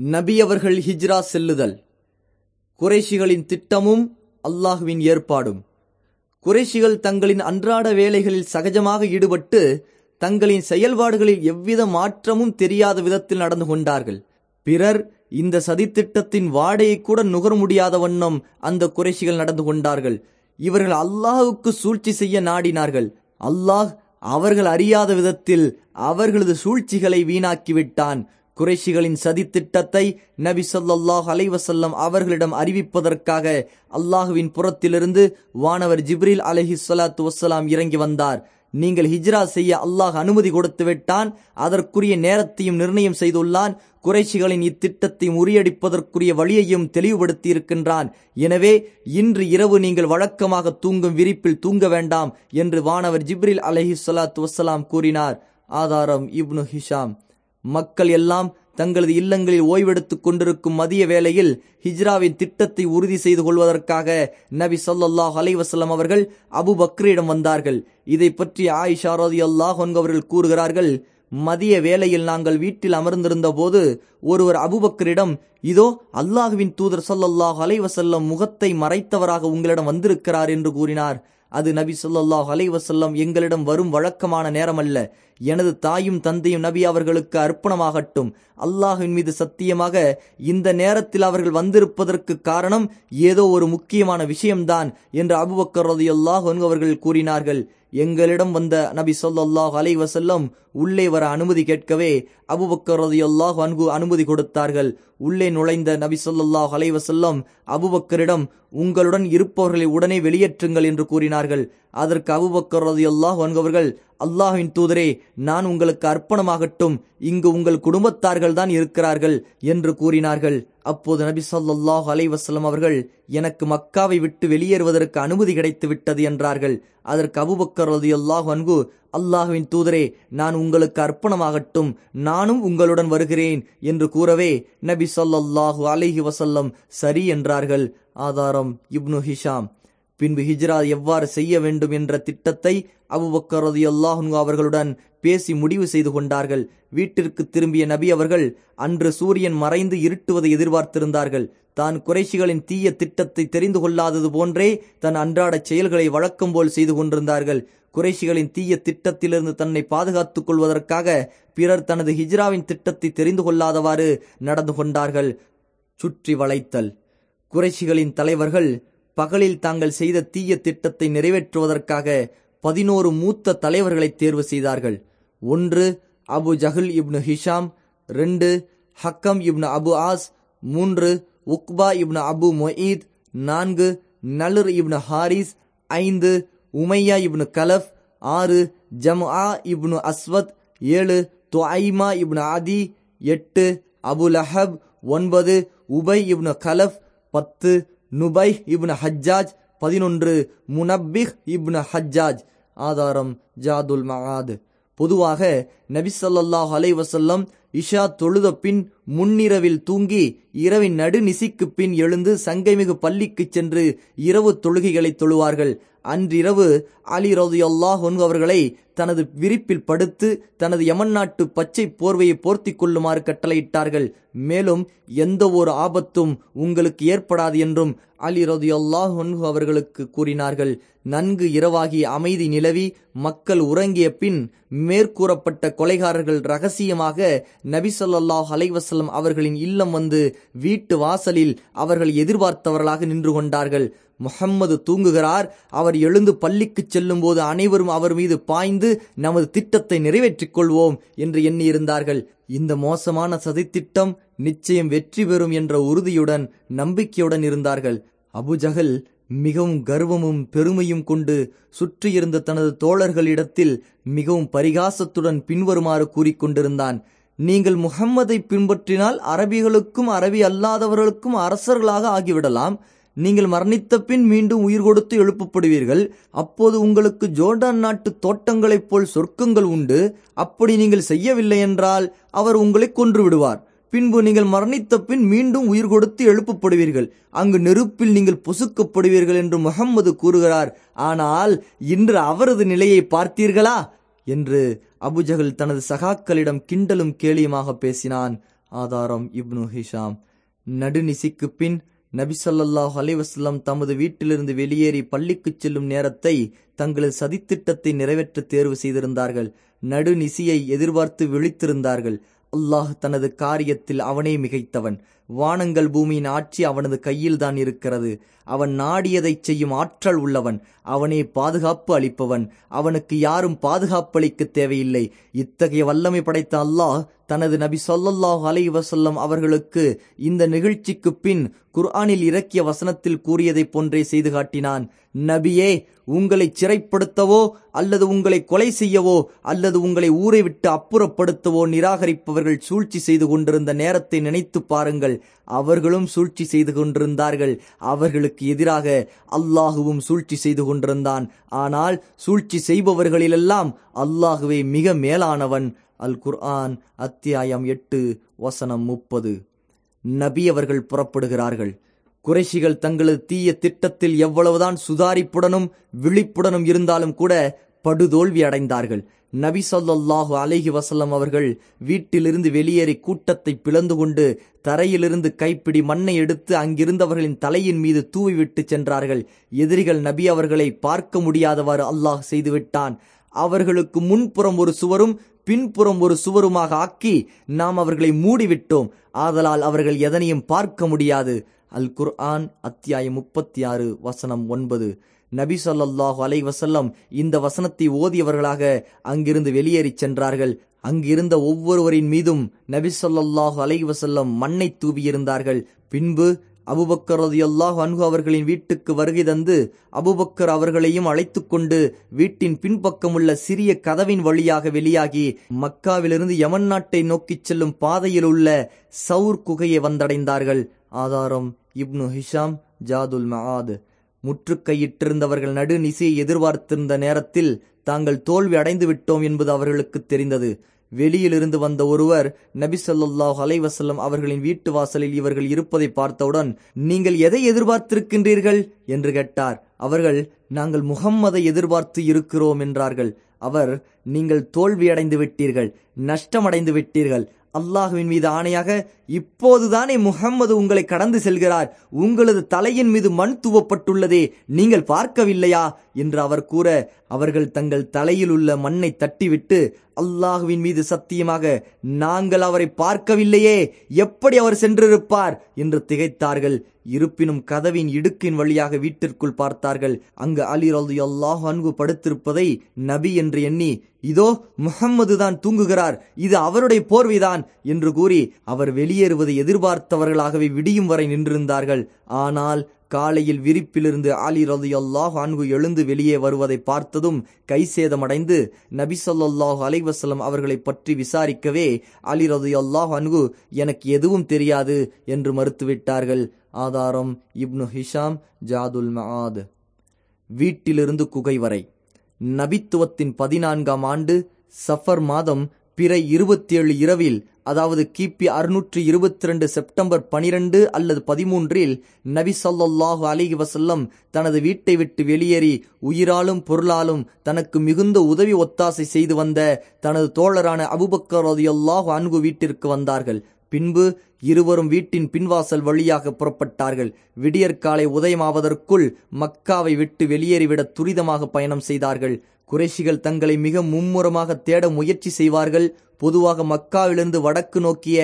நபி அவர்கள் ஹிஜ்ரா செல்லுதல். குறைஷிகளின் திட்டமும் அல்லாஹுவின் ஏற்பாடும். குறைஷிகள் தங்களின் அன்றாட வேலைகளில் சகஜமாக ஈடுபட்டு தங்களின் செயல்பாடுகளில் எவ்வித மாற்றமும் தெரியாத விதத்தில் நடந்து கொண்டார்கள். பிறர் இந்த சதித்திட்டத்தின் வாடையை கூட நுகர முடியாத வண்ணம் அந்த குறைஷிகள் நடந்து கொண்டார்கள். இவர்கள் அல்லாஹுக்கு சூழ்ச்சி செய்ய நாடினார்கள். அல்லாஹ் அவர்கள் அறியாத விதத்தில் அவர்களது சூழ்ச்சிகளை வீணாக்கிவிட்டான். குறைஷிகளின் சதித்திட்டத்தை நபி சொல்லாஹ் அலைவசல்லம் அவர்களிடம் அறிவிப்பதற்காக அல்லாஹுவின் புறத்திலிருந்து வானவர் ஜிப்ரில் அலஹி சொலாத்து வசலாம் இறங்கி வந்தார். நீங்கள் ஹிஜ்ரா செய்ய அல்லாஹ் அனுமதி கொடுத்து விட்டான். அதற்குரிய நேரத்தையும் நிர்ணயம் செய்துள்ளான். குறைஷிகளின் இத்திட்டத்தை முறியடிப்பதற்குரிய வழியையும் தெளிவுபடுத்தி இருக்கின்றான் எனவே இன்று இரவு நீங்கள் வழக்கமாக தூங்கும் விரிப்பில் தூங்க வேண்டாம் என்று வானவர் ஜிப்ரில் அலஹி சொலாத் வசலாம் கூறினார். ஆதாரம் இப்னு ஹிஷாம். மக்கள் எல்லாம் தங்களது இல்லங்களில் ஓய்வெடுத்துக் கொண்டிருக்கும் மதிய வேளையில் ஹிஜ்ராவின் திட்டத்தை உறுதி செய்து கொள்வதற்காக நபி சொல்லாஹ் அலைவசல்லம் அவர்கள் அபு பக்ரியிடம் வந்தார்கள். இதை பற்றி ஆயிஷா அல்லாஹ் அவர்கள் கூறுகிறார்கள் மதிய வேளையில் நாங்கள் வீட்டில் அமர்ந்திருந்த போது ஒருவர் அபுபக்கரிடம் இதோ அல்லாஹுவின் தூதர் சொல்லல்லாஹ் அலைவசல்லம் முகத்தை மறைத்தவராக உங்களிடம் வந்திருக்கிறார் என்று கூறினார். அது நபி சொல்லாஹ் அலைவசல்லம் எங்களிடம் வரும் வழக்கமான நேரம் அல்ல எனது தாயும் தந்தையும் நபி அவர்களுக்கு அர்ப்பணமாகட்டும். அல்லாஹின் மீது சத்தியமாக இந்த நேரத்தில் அவர்கள் வந்திருப்பதற்கு காரணம் ஏதோ ஒரு முக்கியமான விஷயம்தான் என்று அபுபக்கர் ரதியுல்லாஹ் அவர்கள் கூறினார்கள். எங்களிடம் வந்த நபி சொல்லாஹ் அலை வசல்லம் உள்ளே வர அனுமதி கேட்கவே அபுபக்கர் அன்பு அனுமதி கொடுத்தார்கள். உள்ளே நுழைந்த நபி சொல்லாஹ் அலை வசல்லம் அபுபக்கரிடம் உங்களுடன் இருப்பவர்களை உடனே வெளியேற்றுங்கள் என்று கூறினார்கள். அதற்கு அபுபக்கர் ரதியுல்லாஹ் அல்லாஹின் தூதரே நான் உங்களுக்கு அர்ப்பணமாகட்டும் இங்கு உங்கள் குடும்பத்தார்கள் தான் இருக்கிறார்கள் என்று கூறினார்கள். அப்போது நபி சொல்லாஹ் அலைவசல்லம் அவர்கள் எனக்கு மக்காவை விட்டு வெளியேறுவதற்கு அனுமதி கிடைத்து விட்டது என்றார்கள். அதற்கு அபுபக்கர் ரதியுல்லாஹ் அன்கு அல்லாஹுவின் தூதரே நான் உங்களுக்கு அர்ப்பணமாகட்டும் நானும் உங்களுடன் வருகிறேன் என்று கூறவே நபி சொல்லாஹு அலைஹி வசல்லம் சரி என்றார்கள். ஆதாரம் இப்னு ஹிஷாம். பின்பு ஹிஜ்ரா எவ்வாறு செய்ய வேண்டும் என்ற திட்டத்தை அபுபக்கரது ரதி அல்லாஹு அவர்களுடன் பேசி முடிவு செய்து கொண்டார்கள். வீட்டிற்கு திரும்பிய நபி அவர்கள் அன்று சூரியன் மறைந்து இருட்டுவதை எதிர்பார்த்திருந்தார்கள். தான் குறைஷிகளின் தீய திட்டத்தை தெரிந்து கொள்ளாதது போன்றே தன் அன்றாட செயல்களை வழக்கம் போல் செய்து கொண்டிருந்தார்கள். குறைஷிகளின் தீய திட்டத்திலிருந்து தன்னை பாதுகாத்துக் கொள்வதற்காக பிறர் தனது ஹிஜ்ராவின் திட்டத்தை தெரிந்து கொள்ளாதவாறு நடந்து கொண்டார்கள். சுற்றி வளைத்தல். குறைஷிகளின் தலைவர்கள் பகலில் தாங்கள் செய்த தீய திட்டத்தை நிறைவேற்றுவதற்காக பதினோரு மூத்த தலைவர்களை தேர்வு செய்தார்கள். ஒன்று அபு ஜஹுல் இப்னு ஹிஷாம். ரெண்டு ஹக்கம் இப்னு அபு ஆஸ். மூன்று உக்பா இப்னு அபு மொயீத். நான்கு நலுர் இப்னு ஹாரிஸ். ஐந்து உமையா இப்னு கலஃப். ஆறு ஜம்ஆ இப்னு அஸ்வத். ஏழு துஐமா இப்னு ஆதி. எட்டு அபு லஹப். ஒன்பது உபை இப்னு கலஃப். பத்து நுபை இப்னு ஹஜ்ஜாஜ் பதினொன்று முனப்பிஹ் இப்னு ஹஜ்ஜாஜ் ஆதாரம் ஜாதுல் மகாத் பொதுவாக நபிசல்லாஹ் அலை வசல்லம் இஷா தொழுத பின் முன்னிரவில் தூங்கி இரவின் நடுநிசிக்கு பின் எழுந்து சங்கைமிகு பள்ளிக்கு சென்று இரவு தொழுகைகளை தொழுவார்கள். அன்றிரவு அலி ரதியுல்லாஹ் அவர்களை தனது விரிப்பில் படுத்து தனது யமன் நாட்டு பச்சை போர்வையை போர்த்தி கொள்ளுமாறு கட்டளையிட்டார்கள். மேலும் எந்த ஒரு ஆபத்தும் உங்களுக்கு ஏற்படாது என்றும் அலி ரதியுல்லாஹ் அவர்களுக்கு கூறினார்கள். நன்கு இரவாகி அமைதி நிலவி மக்கள் உறங்கிய பின் மேற்கூறப்பட்ட கொலைகாரர்கள் ரகசியமாக நபி சொல்லாஹ் வசல்லம் அவர்களின் இல்லம் வந்து வீட்டு வாசலில் அவர்கள் எதிர்பார்த்தவர்களாக நின்று கொண்டார்கள். முகம்மது தூங்குகிறார். அவர் எழுந்து பள்ளிக்கு செல்லும் போது அனைவரும் அவர் மீது பாய்ந்து நமது திட்டத்தை நிறைவேற்றிக் கொள்வோம் என்று எண்ணியிருந்தார்கள். இந்த மோசமான சதித்திட்டம் நிச்சயம் வெற்றி பெறும் என்ற உறுதியுடன் நம்பிக்கையுடன் இருந்தார்கள். அபுஜகல் மிகவும் கர்வமும் பெருமையும் கொண்டு சுற்றியிருந்த தனது தோழர்களிடத்தில் மிகவும் பரிகாசத்துடன் பின்வருமாறு கூறிக்கொண்டிருந்தான் நீங்கள் முகம்மதை பின்பற்றினால் அரபிகளுக்கும் அரபி அல்லாதவர்களுக்கும் அரசர்களாக ஆகிவிடலாம். நீங்கள் மரணித்த பின் மீண்டும் உயிர் கொடுத்து எழுப்பப்படுவீர்கள். அப்போது உங்களுக்கு ஜோர்டான் நாட்டு தோட்டங்களைப் போல் சொர்க்கங்கள் உண்டு. அப்படி நீங்கள் செய்யவில்லை என்றால் அவர் உங்களை கொன்று விடுவார் பின்பு நீங்கள் மரணித்த பின் மீண்டும் உயிர் கொடுத்து எழுப்பப்படுவீர்கள். அங்கு நெருப்பில் நீங்கள் பொசுக்கப்படுவீர்கள் என்று முகம்மது கூறுகிறார். ஆனால் இன்று அவரது நிலையை பார்த்தீர்களா? என்று அபுஜகல் தனது சகாக்களிடம் கிண்டலும் கேலியுமாக பேசினான். ஆதாரம் இப்னு ஹிஷாம். நடுநிசிக்கு பின் நபிசல்லாஹ் ஸல்லல்லாஹு தமது வீட்டிலிருந்து வெளியேறி பள்ளிக்கு செல்லும் நேரத்தை தங்களது சதித்திட்டத்தை நிறைவேற்ற தேர்வு செய்திருந்தார்கள். நடுநிசியை எதிர்பார்த்து விழித்திருந்தார்கள். அல்லாஹ் தனது காரியத்தில் அவனே மிகைத்தவன். வானங்கள் பூமியின் ஆட்சி அவனது கையில்தான் இருக்கிறது. அவன் நாடியதைச் செய்யும் ஆற்றல் உள்ளவன். அவனே பாதுகாப்பு அளிப்பவன். அவனுக்கு யாரும் பாதுகாப்பளிக்க தேவையில்லை. இத்தகைய வல்லமை படைத்த அல்லாஹ் தனது நபி ஸல்லல்லாஹு அலைஹி அவர்களுக்கு இந்த நிகழ்ச்சிக்கு பின் குர்ஆனில் இறக்கிய வசனத்தில் கூறியதைப் போன்றே செய்து காட்டினான். நபியே உங்களை சிறைப்படுத்தவோ அல்லது உங்களை கொலை செய்யவோ அல்லது உங்களை ஊரை விட்டு அப்புறப்படுத்தவோ நிராகரிப்பவர்கள் சூழ்ச்சி செய்து கொண்டிருந்த நேரத்தை நினைத்து பாருங்கள். அவர்களும் சூழ்ச்சி செய்து கொண்டிருந்தார்கள். அவர்களுக்கு எதிராக அல்லாஹுவும் சூழ்ச்சி செய்து கொண்டிருந்தான். ஆனால் சூழ்ச்சி செய்பவர்களிலெல்லாம் அல்லாஹுவே மிக மேலானவன். அல் குர்ஆன் அத்தியாயம் எட்டு வசனம் முப்பது. நபி அவர்கள் புறப்படுகிறார்கள். குறைஷிகள் தங்களது தீய திட்டத்தில் எவ்வளவுதான் சுதாரிப்புடனும் விழிப்புடனும் இருந்தாலும் கூட படுதோல்வி அடைந்தார்கள். நபி சொல்லாஹு அலைஹி வசல்லம் அவர்கள் வீட்டிலிருந்து வெளியேறி கூட்டத்தை பிளந்து கொண்டு தரையிலிருந்து கைப்பிடி மண்ணை எடுத்து அங்கிருந்தவர்களின் தலையின் மீது தூவிவிட்டு சென்றார்கள். எதிரிகள் நபி அவர்களை பார்க்க முடியாதவாறு அல்லாஹ் செய்துவிட்டான். அவர்களுக்கு முன்புறம் ஒரு சுவரும் பின்புறம் ஒரு சுவருமாக ஆக்கி நாம் அவர்களை மூடிவிட்டோம். ஆதலால் அவர்கள் எதனையும் பார்க்க முடியாது. அல் குர்ஆன் அத்தியாயம் முப்பத்தி ஆறு வசனம் ஒன்பது. நபி சொல்லாஹு அலைஹி இந்த வசனத்தை ஓதியவர்களாக அங்கிருந்து வெளியேறிச் சென்றார்கள். அங்கிருந்த ஒவ்வொருவரின் மீதும் நபி சொல்லாஹு அலைஹி வஸல்லம் மண்ணை தூவியிருந்தார்கள். பின்பு அபுபக்கர் எல்லா அன்ஹு அவர்களின் வீட்டுக்கு வருகை தந்து அபுபக்கர் அவர்களையும் அழைத்து கொண்டு வீட்டின் பின்பக்கமுள்ள சிறிய கதவின் வழியாக வெளியாகி மக்காவிலிருந்து யமன் நாட்டை நோக்கிச் செல்லும் பாதையில் உள்ள சவுர் குகையை வந்தடைந்தார்கள். ஆதாரம் இப்னு ஹிஷாம் ஜாதுல் மஆத். முற்றுக்கையிட்டிருந்தவர்கள் நடுநிசையை எதிர்பார்த்திருந்த நேரத்தில் தாங்கள் தோல்வி அடைந்து விட்டோம் என்பது அவர்களுக்கு தெரிந்தது. வெளியிலிருந்து வந்த ஒருவர் நபி ஸல்லல்லாஹு அவர்களின் வீட்டு வாசலில் இவர்கள் இருப்பதை பார்த்தவுடன் நீங்கள் எதை எதிர்பார்த்திருக்கின்றீர்கள்? என்று கேட்டார். அவர்கள் நாங்கள் முகம்மதை எதிர்பார்த்து இருக்கிறோம் என்றார்கள். அவர் நீங்கள் தோல்வியடைந்து விட்டீர்கள் நஷ்டமடைந்து விட்டீர்கள். அல்லாஹுவின் மீது ஆணையாக இப்போதுதானே முகம்மது உங்களை கடந்து செல்கிறார். உங்களது தலையின் மீது மண் தூவப்பட்டுள்ளதே நீங்கள் பார்க்கவில்லையா? என்று அவர் கூற அவர்கள் தங்கள் தலையில் உள்ள மண்ணை தட்டிவிட்டு அல்லாஹுவின் மீது சத்தியமாக நாங்கள் அவரை பார்க்கவில்லையே எப்படி அவர் சென்றிருப்பார்? என்று திகைத்தார்கள். இருப்பினும் கதவின் இடுக்கின் வழியாக வீட்டிற்குள் பார்த்தார்கள். அங்கு அலி ரலி அல்லாஹ் அன்பு படுத்திருப்பதை நபி என்று எண்ணி இதோ முகம்மது தான் தூங்குகிறார் இது அவருடைய போர்வைதான் என்று கூறி அவர் வெளியேறுவதை எதிர்பார்த்தவர்களாகவே விடியும் வரை நின்றிருந்தார்கள். ஆனால் காலையில் விரிப்பிலிருந்து அலி ரலி அல்லாஹ் அன்கு எழுந்து வெளியே வருவதை பார்த்ததும் கை சேதமடைந்து நபி அலைவசலம் அவர்களை பற்றி விசாரிக்கவே அலி ரலி அல்லாஹ் அன்கு எனக்கு எதுவும் தெரியாது என்று மறுத்துவிட்டார்கள். ஆதாரம் இப்னு ஹிஷாம் ஜாதுல் மஹாத் வீட்டிலிருந்து குகை வரை. நபித்துவத்தின் பதினான்காம் ஆண்டு சஃபர் மாதம் பிறை இருபத்தி ஏழு இரவில் அதாவது கிபி அறுநூற்றி இருபத்தி ரெண்டு செப்டம்பர் பனிரெண்டு அல்லது பதிமூன்றில் நபி சொல்லாஹு அலிஹி வசல்லம் தனது வீட்டை விட்டு வெளியேறி உயிராலும் பொருளாலும் தனக்கு மிகுந்த உதவி ஒத்தாசை செய்து வந்த தனது தோழரான அபுபக்கர் ரதியல்லாஹு அன்பு வீட்டிற்கு வந்தார்கள். பின்பு இருவரும் வீட்டின் பின்வாசல் வழியாக புறப்பட்டார்கள். விடியற்காலை உதயமாவதற்குள் மக்காவை விட்டு வெளியேறிவிட துரிதமாக பயணம் செய்தார்கள். குறைஷிகள் தங்களை மிக மும்முரமாக தேட முயற்சி செய்வார்கள். பொதுவாக மக்காவிலிருந்து வடக்கு நோக்கிய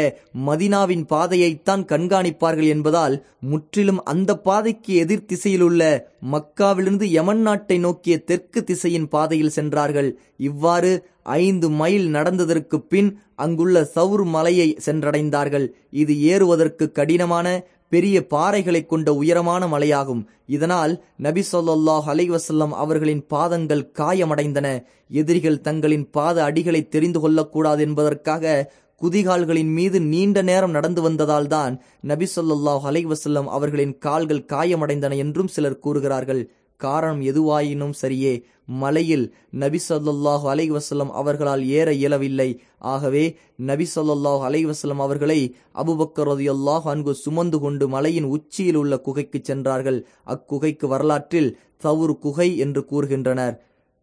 மதினாவின் பாதையைத்தான் கண்காணிப்பார்கள் என்பதால் முற்றிலும் அந்த பாதைக்கு எதிர் திசையிலுள்ள மக்காவிலிருந்து யமன் நாட்டை நோக்கிய தெற்கு திசையின் பாதையில் சென்றார்கள். இவ்வாறு ஐந்து மைல் நடந்ததற்கு பின் அங்குள்ள சவுர் மலையை சென்றடைந்தார்கள். இது ஏறுவதற்கு கடினமான பெரிய பாறைகளை கொண்ட உயரமான மலையாகும். இதனால் நபி சொல்லாஹ் அலைவசல்லம் அவர்களின் பாதங்கள் காயமடைந்தன. எதிரிகள் தங்களின் பாத அடிகளை தெரிந்து கொள்ளக்கூடாது என்பதற்காக குதிகால்களின் மீது நீண்ட நேரம் நடந்து வந்ததால் தான் நபி சொல்லாஹ் அலைவசல்லம் அவர்களின் கால்கள் காயமடைந்தன என்றும் சிலர் கூறுகிறார்கள். காரணம் எதுவாயினும் சரியே மலையில் நபி சொல்லாஹு அலை வசல்லம் அவர்களால் ஏற இயலவில்லை. ஆகவே நபி சொல்லாஹு அலை வசல்லம் அவர்களை அபுபக்கர் ரதியல்லாஹ் அன்கு சுமந்து கொண்டு மலையின் உச்சியில் உள்ள குகைக்கு சென்றார்கள். அக்குகைக்கு வரலாற்றில் தவுர் குகை என்று கூறுகின்றனர்.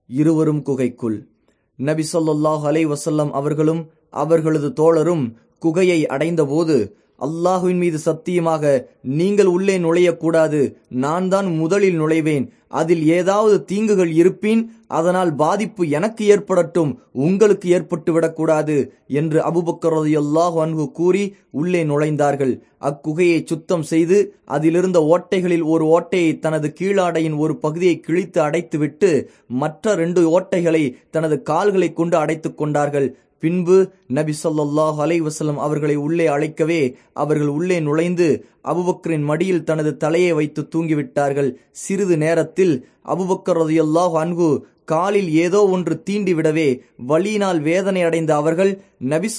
இருவரும் குகைக்குள். நபி சொல்லாஹு அலை வசல்லம் அவர்களும் அவர்களது தோழரும் குகையை அடைந்தபோது அல்லாஹுவின் மீது சத்தியமாக நீங்கள் உள்ளே நுழையக்கூடாது. நான் தான் முதலில் நுழைவேன். அதில் ஏதாவது தீங்குகள் இருப்பின் அதனால் பாதிப்பு எனக்கு ஏற்படட்டும் உங்களுக்கு ஏற்பட்டு விடக்கூடாது என்று அபுபக்கர் ரலியல்லாஹு அன்ஹு கூறி உள்ளே நுழைந்தார்கள். அக்குகையை சுத்தம் செய்து அதிலிருந்த ஓட்டைகளில் ஒரு ஓட்டையை தனது கீழாடையின் ஒரு பகுதியை கிழித்து அடைத்துவிட்டு மற்ற ரெண்டு ஓட்டைகளை தனது கால்களை கொண்டு அடைத்துக் கொண்டார்கள். பின்பு நபி சொல்லாஹ் அலைஹி அவர்களை உள்ளே அழைக்கவே அவர்கள் உள்ளே நுழைந்து அபுபக்கரின் மடியில் தனது தலையை வைத்து தூங்கிவிட்டார்கள். சிறிது நேரத்தில் அபுபக்கர் ரலியல்லாஹு அன்கு காலில் ஏதோ ஒன்று தீண்டிவிடவே வலியினால் வேதனை அடைந்த அவர்கள் நபி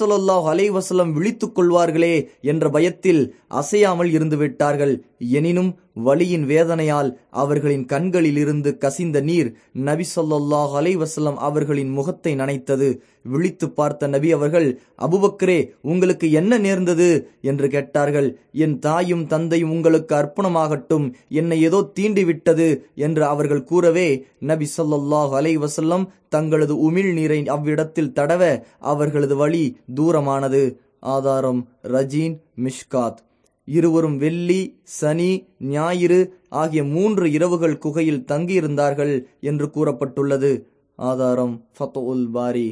அலைவசலம் விழித்துக் கொள்வார்களே என்ற பயத்தில் அசையாமல் இருந்து விட்டார்கள். எனினும் வலியின் வேதனையால் அவர்களின் கண்களில் இருந்து கசிந்த நீர் நபி ஸல்லல்லாஹு அலைஹி அவர்களின் முகத்தை நனைத்தது. விழித்து பார்த்த நபி அவர்கள் அபுபக்கரே உங்களுக்கு என்ன நேர்ந்தது? என்று கேட்டார்கள். என் தாயும் தந்தையும் உங்களுக்கு அர்ப்பணமாகட்டும். என்னை ஏதோ தீண்டிவிட்டது என்று அவர்கள் கூறவே நபி சொல்லாஹ் அலைவசல்லம் தங்களது உமிழ் நீரை அவ்விடத்தில் தடவ அவர்களது வழி தூரமானது. ஆதாரம் ரஜீன் மிஷ்காத். இருவரும் வெள்ளி சனி ஞாயிறு ஆகிய மூன்று இரவுகள் குகையில் தங்கியிருந்தார்கள் என்று கூறப்பட்டுள்ளது. ஆதாரம் ஃபத்தோல் பாரி.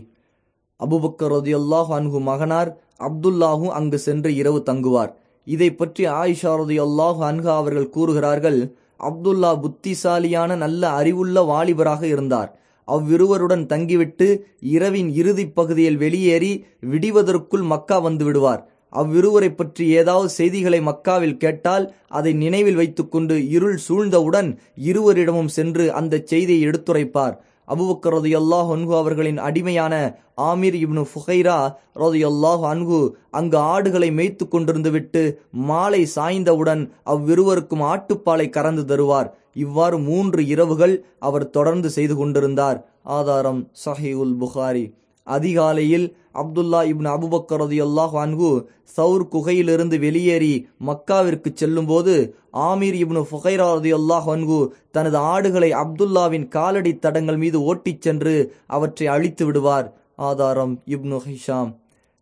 அபுபக்கர் ரதியல்லாஹு அன்ஹு மகனார் அப்துல்லாஹு அங்கு சென்று இரவு தங்குவார். இதை பற்றி ஆயிஷா அல்லாஹு அன்ஹா அவர்கள் கூறுகிறார்கள் அப்துல்லா புத்திசாலியான நல்ல அறிவுள்ள வாலிபராக இருந்தார். அவ்விருவருடன் தங்கிவிட்டு இரவின் இறுதிப் பகுதியில் வெளியேறி விடிவதற்குள் மக்கா வந்து விடுவார். அவ்விருவரை பற்றி ஏதாவது செய்திகளை மக்காவில் கேட்டால் அதை நினைவில் வைத்துக்கொண்டு இருள் சூழ்ந்தவுடன் இருவரிடமும் சென்று அந்த செய்தியை எடுத்துரைப்பார். அபுபக்கர் ரதியல்லாஹ் அன்ஹு அவர்களின் அடிமையான ஆமீர் இப்னு ஃபுகைரா ரதியல்லாஹ் அன்ஹு அங்கு ஆடுகளை மேய்த்து கொண்டிருந்து விட்டு மாலை சாய்ந்தவுடன் அவ்விருவருக்கும் ஆட்டுப்பாலை கறந்து தருவார். இவ்வாறு மூன்று இரவுகள் அவர் தொடர்ந்து செய்து கொண்டிருந்தார். ஆதாரம் சஹீஉல் புகாரி அதிகாலையில் அப்துல்லா இப்னு அபுபக்கரது அல்லாஹ் அன்ஹு சவுர் குகையிலிருந்து வெளியேறி மக்காவிற்கு செல்லும்போது ஆமீர் இப்னு ஃபுகைராது ரதியல்லாஹு அன்கு தனது ஆடுகளை அப்துல்லாவின் காலடி தடங்கள் மீது ஓட்டிச் சென்று அவற்றை அழித்து விடுவார். ஆதாரம் இப்னு ஹிஷாம்.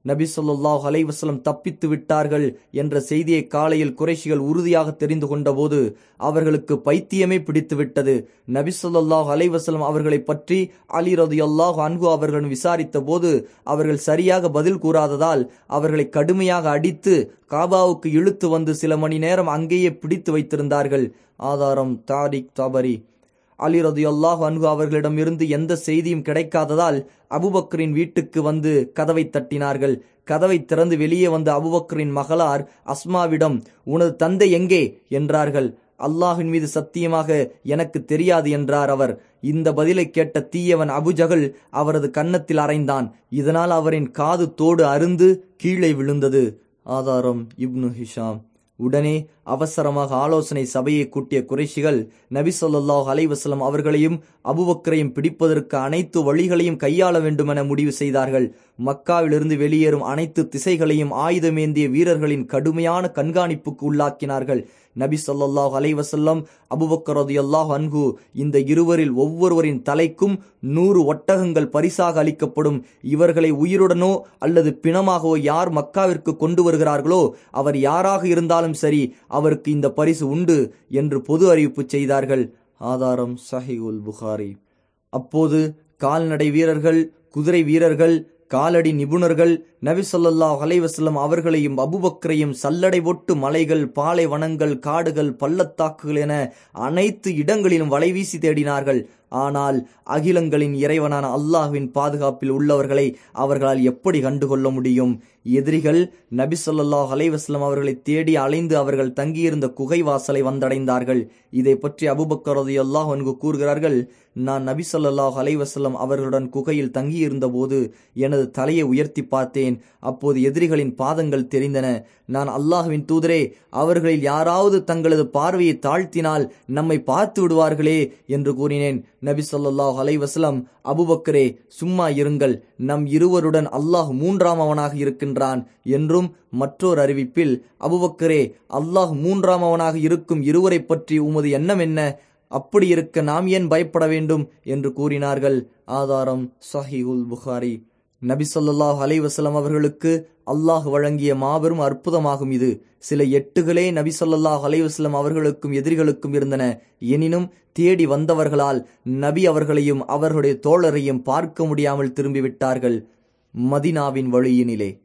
நபி சொல்லாஹ் அலைவசலம் தப்பித்து விட்டார்கள் என்ற செய்தியை காலையில் குறைஷிகள் உறுதியாக தெரிந்து கொண்டபோது அவர்களுக்கு பைத்தியமே பிடித்துவிட்டது நபி சொல்லாஹ் அலைவசலம் அவர்களை பற்றி அலி ரது அல்லாஹ் அன்கு அவர்களிடம் விசாரித்த போது அவர்கள் சரியாக பதில் கூறாததால் அவர்களை கடுமையாக அடித்து காபாவுக்கு இழுத்து வந்து சில மணி நேரம் அங்கேயே பிடித்து வைத்திருந்தார்கள். ஆதாரம் தாரிக் தபரி. அலி ரது அல்லாஹ் அவர்களிடம் இருந்து எந்த செய்தியும் கிடைக்காததால் அபுபக்கரின் வீட்டுக்கு வந்து கதவை தட்டினார்கள். கதவை திறந்து வெளியே வந்த அபுபக்கரின் மகளார் அஸ்மாவிடம் உனது தந்தை எங்கே? என்றார்கள். அல்லாஹின் மீது சத்தியமாக எனக்கு தெரியாது என்றார் அவர். இந்த பதிலை கேட்ட தீயவன் அபுஜகல் அவரது கன்னத்தில் அறைந்தான் இதனால் அவரின் காது தோடு அருந்து கீழே விழுந்தது. ஆதாரம் இப்னு ஹிஷாம். உடனே அவசரமாக ஆலோசனை சபையை கூட்டிய குறைஷிகள் நபி சொல்லாஹ் அலைவசலம் அவர்களையும் அபுபக்கரையும் பிடிப்பதற்கு அனைத்து வழிகளையும் கையாள வேண்டுமென முடிவு செய்தார்கள். மக்காவிலிருந்து வெளியேறும் அனைத்து திசைகளையும் ஆயுதமேந்திய வீரர்களின் கடுமையான கண்காணிப்புக்கு உள்ளாக்கினார்கள். நபி சொல்லாஹ் அலைவசல்லம் அபுபக்கரது அல்லாஹ் அன்கு இந்த இருவரில் ஒவ்வொருவரின் தலைக்கும் நூறு ஒட்டகங்கள் பரிசாக அளிக்கப்படும். இவர்களை உயிருடனோ அல்லது பிணமாகவோ யார் மக்காவிற்கு கொண்டு வருகிறார்களோ அவர் யாராக இருந்தாலும் சரி அவருக்கு இந்த பரிசு உண்டு என்று பொது அறிவிப்பு செய்தார்கள். ஆதாரம் சஹிகுல் புகாரி. அப்போது கால்நடை வீரர்கள் குதிரை வீரர்கள் காலடி நிபுணர்கள் நபிசல்லா அலைவசல்லம் அவர்களையும் அபுபக்கரையும் சல்லடை ஒட்டு மலைகள் பாலைவனங்கள் காடுகள் பள்ளத்தாக்குகள் என அனைத்து இடங்களிலும் வலைவீசி தேடினார்கள். ஆனால் அகிலங்களின் இறைவனான அல்லாஹுவின் பாதுகாப்பில் உள்ளவர்களை அவர்களால் எப்படி கண்டுகொள்ள முடியும்? எதிரிகள் நபி சொல்லாஹ் அலைவாஸ்லம் அவர்களை தேடி அலைந்து அவர்கள் தங்கியிருந்த குகை வாசலை வந்தடைந்தார்கள். இதை பற்றி அபுபக்கரது ஒன்று கூறுகிறார்கள் நான் நபி சொல்லாஹ் அலைவாஸ்லம் அவர்களுடன் குகையில் தங்கியிருந்த போது எனது தலையை உயர்த்தி பார்த்தேன். அப்போது எதிரிகளின் பாதங்கள் தெரிந்தன. நான் அல்லாஹுவின் தூதரே அவர்களில் யாராவது தங்களது பார்வையை தாழ்த்தினால் நம்மை பார்த்து விடுவார்களே என்று கூறினேன். நபி சொல்லாஹ் அலைவாஸ்லம் அபுபக்கரே சும்மா இருங்கள். நம் இருவருடன் அல்லாஹ் மூன்றாம் அவனாக இருக்கின்றான் என்றும் மற்றொரு அறிவிப்பில் அபுபக்கரே அல்லாஹ் மூன்றாம் அவனாக இருக்கும் இருவரை பற்றி உமது எண்ணம் என்ன? அப்படி இருக்க நாம் ஏன் பயப்பட வேண்டும்? என்று கூறினார்கள். ஆதாரம் சஹிகுல் புகாரி. நபி சொல்லாஹ் அலைவசலம் அவர்களுக்கு அல்லாஹ் வழங்கிய மாபெரும் அற்புதமாகும் இது. சில எட்டுகளே நபி ஸல்லல்லாஹு அலைவசலம் அவர்களுக்கும் எதிரிகளுக்கும் இருந்தன. எனினும் தேடி வந்தவர்களால் நபி அவர்களையும் அவர்களுடைய தோழரையும் பார்க்க முடியாமல் திரும்பிவிட்டார்கள். மதினாவின் வழியினிலே.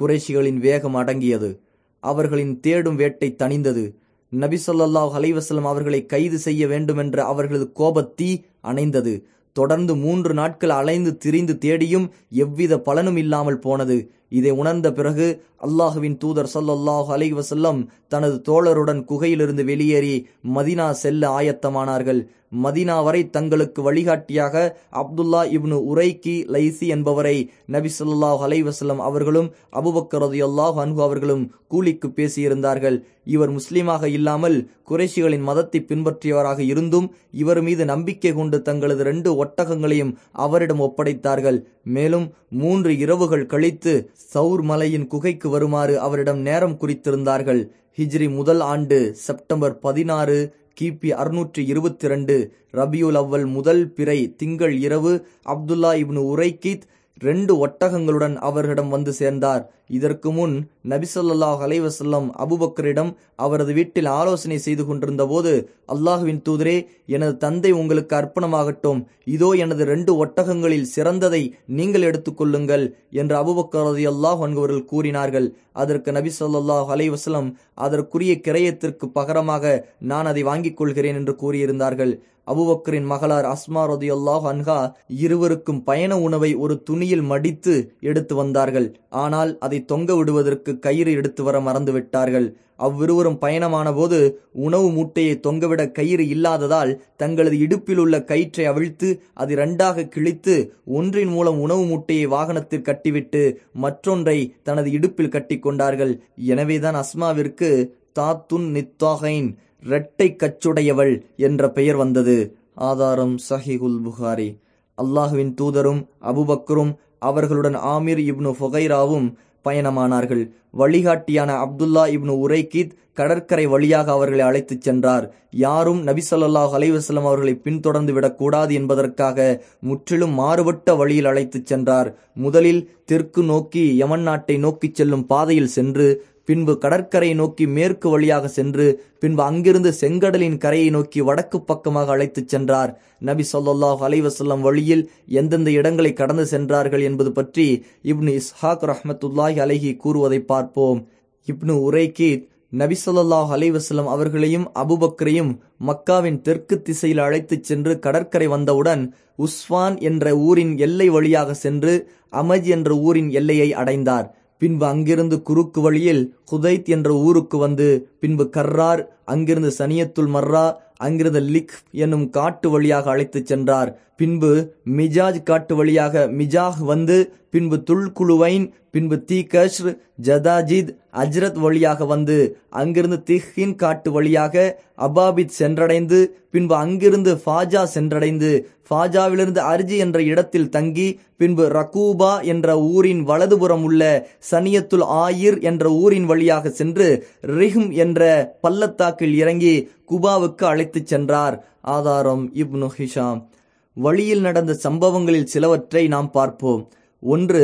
குறைஷிகளின் வேகம் அடங்கியது. அவர்களின் தேடும் வேட்டை தணிந்தது. நபி ஸல்லல்லாஹு அலைவசலம் அவர்களை கைது செய்ய வேண்டுமென்ற அவர்களது கோபத்தீ அணைந்தது. தொடர்ந்து மூன்று நாட்கள் அலைந்து திரிந்து தேடியும் எவ்வித பலனும் இல்லாமல் போனது. இதை உணர்ந்த பிறகு அல்லாஹுவின் தூதர் ஸல்லல்லாஹு அலைஹி வஸல்லம் தனது தோழருடன் குகையிலிருந்து வெளியேறி மதினா செல்ல ஆயத்தமானார்கள். மதினா வரை தங்களுக்கு வழிகாட்டியாக அப்துல்லா இப்னு உரைக்கி லைசி என்பவரை நபி சொல்லாஹ் அலைஹி அவர்களும் அபுபக்கரதையொல்லாஹ் ரலியல்லாஹு அன்ஹு அவர்களும் கூலிக்கு பேசியிருந்தார்கள். இவர் முஸ்லீமாக இல்லாமல் குறைஷிகளின் மதத்தை பின்பற்றியவராக இருந்தும் இவர் மீது நம்பிக்கை கொண்டு தங்களது ரெண்டு ஒட்டகங்களையும் அவரிடம் ஒப்படைத்தார்கள். மேலும் மூன்று இரவுகள் கழித்து சவுர் மலையின் குகைக்கு வருமாறு அவரிடம் நேரம் குறித்திருந்தார்கள். ஹிஜ்ரி முதல் ஆண்டு செப்டம்பர் பதினாறு கிபி அறுநூற்றி இருபத்தி இரண்டு ரபியுல் அவ்வல் முதல் பிறை திங்கள் இரவு அப்துல்லா இப்னு உரைக்கித் ரெண்டு ஒட்டகங்களுடன் அவர்களிடம் வந்து சேர்ந்தார். இதற்கு முன் நபிசல்லாஹ் அலைவசல்லம் அபுபக்கரிடம் அவரது வீட்டில் ஆலோசனை செய்து கொண்டிருந்த போது அல்லாஹுவின் தூதரே எனது தந்தை உங்களுக்கு அர்ப்பணமாகட்டும். இதோ எனது ரெண்டு ஒட்டகங்களில் சிறந்ததை நீங்கள் எடுத்துக்கொள்ளுங்கள் என்று அபுபக்கரது அல்லாஹ் என்பவர்கள் கூறினார்கள். அதற்கு நபி சொல்லாஹ் அலைவசலம் அதற்குரிய கிரயத்திற்கு பகரமாக நான் அதை வாங்கிக் கொள்கிறேன் என்று கூறியிருந்தார்கள். அபுபக்கரின் மகளார் அஸ்மா ரதியுல்லாஹ் அன்ஹா இருவருக்கும் பயண உணவை ஒரு துணியில் மடித்து எடுத்து வந்தார்கள். ஆனால் அதை தொங்க விடுவதற்கு கயிறு எடுத்து வர மறந்துவிட்டார்கள் அவ்விருவரும் பயணமான போது உணவு மூட்டையை தொங்கவிட கயிறு இல்லாததால் தங்களது இடுப்பில் உள்ள கயிற்றை அவிழ்த்து அது இரண்டாக கிழித்து ஒன்றின் மூலம் உணவு மூட்டையை வாகனத்தில் கட்டிவிட்டு மற்றொன்றை தனது இடுப்பில் கட்டிக்கொண்டார்கள். எனவேதான் அஸ்மாவிற்கு தாத்துன் நித்தாகைன் இரட்டை கச்சுடையவள் என்ற பெயர் வந்தது. ஆதாரம் சஹிகுல் புகாரி. அல்லாஹுவின் தூதரும் அபுபக்கரும் அவர்களுடன் ஆமீர் இப்னு ஃபொகைராவும் பயணமானார்கள். வழிகாட்டியான அப்துல்லா இப்னு உரைகீத் கடற்கரை வழியாக அவர்களை அழைத்துச் சென்றார். யாரும் நபிசல்லாஹ் ஸல்லல்லாஹு அவர்களை பின்தொடர்ந்து விடக்கூடாது என்பதற்காக முற்றிலும் மாறுபட்ட வழியில் அழைத்துச் சென்றார். முதலில் தெற்கு நோக்கி யமன் நாட்டை நோக்கிச் செல்லும் பாதையில் சென்று பின்பு கடற்கரை நோக்கி மேற்கு வழியாக சென்று பின்பு அங்கிருந்து செங்கடலின் கரையை நோக்கி வடக்கு பக்கமாக அழைத்துச் சென்றார். நபி சொல்லாஹ் அலைவசல்லம் வழியில் எந்தெந்த இடங்களை கடந்து சென்றார்கள் என்பது பற்றி இப்னு இஸ்ஹாக் ரஹமத்துல்லாஹி அலஹி கூறுவதை பார்ப்போம். இப்னு உரைகீத் நபிசல்லாஹ் சொல்லாஹ் அவர்களையும் அபுபக்கரையும் மக்காவின் தெற்கு திசையில் அழைத்துச் சென்று கடற்கரை வந்தவுடன் உஸ்வான் என்ற ஊரின் எல்லை வழியாக சென்று அமஜ் என்ற ஊரின் எல்லையை அடைந்தார். பின்பு அங்கிருந்து குறுக்கு வழியில் குதைத் என்ற ஊருக்கு வந்து பின்பு கர்ரார் அங்கிருந்து சனியத்துல் மர்ரா அங்கிருந்து லிக் என்னும் காட்டு வழியாக அழைத்துச் சென்றார். பின்பு மிஜாஜ் காட்டு வழியாக மிஜாஹ் வந்து பின்பு துல்குழுவைன் பின்பு தீகஷ் ஜதாஜித் அஜ்ரத் வழியாக வந்து அங்கிருந்து திஹின் காட்டு வழியாக அபாபித் சென்றடைந்து பின்பு அங்கிருந்து ஃபாஜா சென்றடைந்து ஃபாஜாவிலிருந்து அர்ஜி என்ற இடத்தில் தங்கி பின்பு ரகூபா என்ற ஊரின் வலதுபுறம் உள்ள சனியத்துல் ஆயிர் என்ற ஊரின் வழியாக சென்று ரிஹ்ம் என்ற பள்ளத்தாக்கில் இறங்கி குபாவுக்கு அழைத்துச் சென்றார். ஆதாரம் இப்னு ஹிஷாம். வழியில் நடந்த சம்பவங்களில் சிலவற்றை நாம் பார்ப்போம். ஒன்று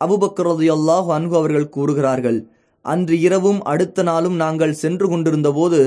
அபுபக்கரதையல்லாஹ் அன்பு அவர்கள் கூறுகிறார்கள் அன்று இரவும் அடுத்த நாளும் நாங்கள் சென்று கொண்டிருந்தபோது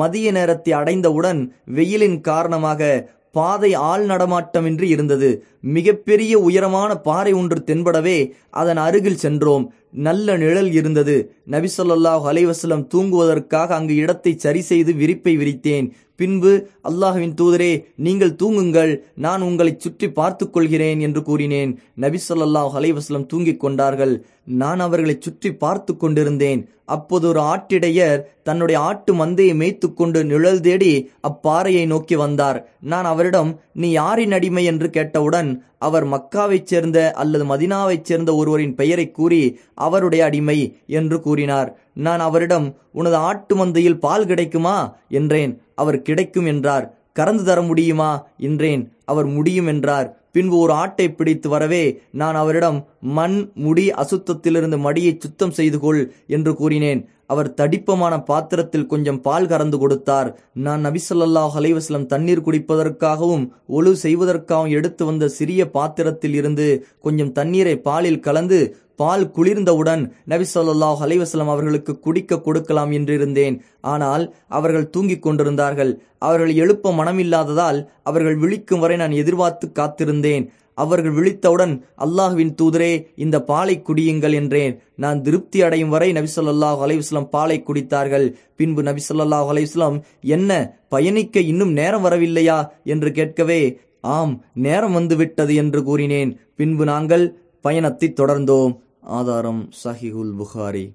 மதிய நேரத்தை அடைந்தவுடன் வெயிலின் காரணமாக பாதை ஆள் நடமாட்டமின்றி இருந்தது. மிகப்பெரிய உயரமான பாறை ஒன்று தென்படவே அதன் அருகில் சென்றோம். நல்ல நிழல் இருந்தது. நபிசல்லாஹ் அலைவசலம் தூங்குவதற்காக அங்கு இடத்தை சரி செய்து விரிப்பை விரித்தேன். பின்பு அல்லாஹுவின் தூதரே நீங்கள் தூங்குங்கள் நான் உங்களை சுற்றி பார்த்து கொள்கிறேன் என்று கூறினேன். நபி சொல்லாஹ் அலைவாஸ்லம் தூங்கிக் கொண்டார்கள். நான் அவர்களை சுற்றி பார்த்து கொண்டிருந்தேன். அப்போது ஒரு ஆட்டிடையர் தன்னுடைய ஆட்டு மந்தையை மேய்த்து கொண்டு நிழல் தேடி அப்பாறையை நோக்கி வந்தார். நான் அவரிடம் நீ யாரின் அடிமை? என்று கேட்டவுடன் அவர் மக்காவைச் சேர்ந்த அல்லது மதினாவைச் சேர்ந்த ஒருவரின் பெயரை கூறி அவருடைய அடிமை என்று கூறினார். நான் அவரிடம் உனது ஆட்டு மந்தையில் பால் கிடைக்குமா? என்றேன். அவர் கிடைக்கும் என்றார். கறந்து தர முடியுமா? என்றேன். அவர் முடியும் என்றார். பின்பு ஒரு ஆட்டை பிடித்து வரவே நான் அவரிடம் மண் முடி அசுத்தத்திலிருந்து மடியை சுத்தம் செய்து கொள் என்று கூறினேன். அவர் தடிப்பமான பாத்திரத்தில் கொஞ்சம் பால் கறந்து கொடுத்தார். நான் நபிசல்லாஹ் அலைவாஸ்லம் தண்ணீர் குடிப்பதற்காகவும் ஒழு செய்வதற்காகவும் எடுத்து வந்த சிறிய பாத்திரத்தில் இருந்து கொஞ்சம் தண்ணீரை பாலில் கலந்து பால் குளிர்ந்தவுடன் நபி சொல்லாஹ் அலைவாஸ்லம் அவர்களுக்கு குடிக்க கொடுக்கலாம் என்றிருந்தேன். ஆனால் அவர்கள் தூங்கிக் கொண்டிருந்தார்கள். அவர்கள் எழுப்ப மனமில்லாததால் அவர்கள் விழிக்கும் வரை நான் எதிர்பார்த்து காத்திருந்தேன். அவர்கள் விழித்தவுடன் அல்லாஹுவின் தூதரே இந்த பாலை குடியுங்கள் என்றேன். நான் திருப்தி அடையும் வரை நபி சொல்லாஹ் பாலை குடித்தார்கள். பின்பு நபி சொல்லாஹ் என்ன பயணிக்க இன்னும் நேரம் வரவில்லையா? என்று கேட்கவே ஆம் நேரம் வந்துவிட்டது என்று கூறினேன். பின்பு நாங்கள் பயணத்தை தொடர்ந்தோம். ஆதாரம் சஹிஹுல் புகாரி.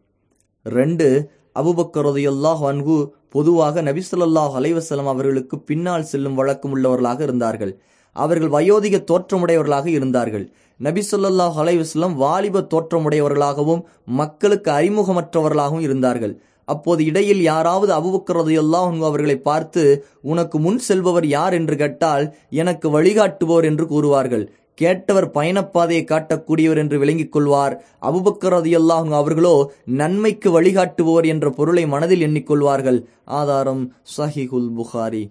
ரெண்டு அபுபக்கரதையல்லாஹ் அன்கு பொதுவாக நபிசுல்லாஹ் அலைவசலம் அவர்களுக்கு பின்னால் செல்லும் வழக்கம் உள்ளவர்களாக இருந்தார்கள். அவர்கள் வயோதிக தோற்றமுடையவர்களாக இருந்தார்கள். நபி சொல்லாஹ் அலைவாஸ்லம் வாலிப தோற்றமுடையவர்களாகவும் மக்களுக்கு அறிமுகமற்றவர்களாகவும் இருந்தார்கள். அப்போது இடையில் யாராவது அபுபக்கரதையெல்லாம் அவர்களை பார்த்து உனக்கு முன் செல்பவர் யார் என்று கேட்டால் எனக்கு வழிகாட்டுவோர் என்று கூறுவார்கள். கேட்டவர் பயணப்பாதையை காட்டக்கூடியவர் என்று விளங்கிக் கொள்வார். அபுபக்கர் அவர்களோ நன்மைக்கு வழிகாட்டுபவர் என்ற பொருளை மனதில் எண்ணிக்கொள்வார்கள் ஆதாரம் சஹிகுல் புகாரி.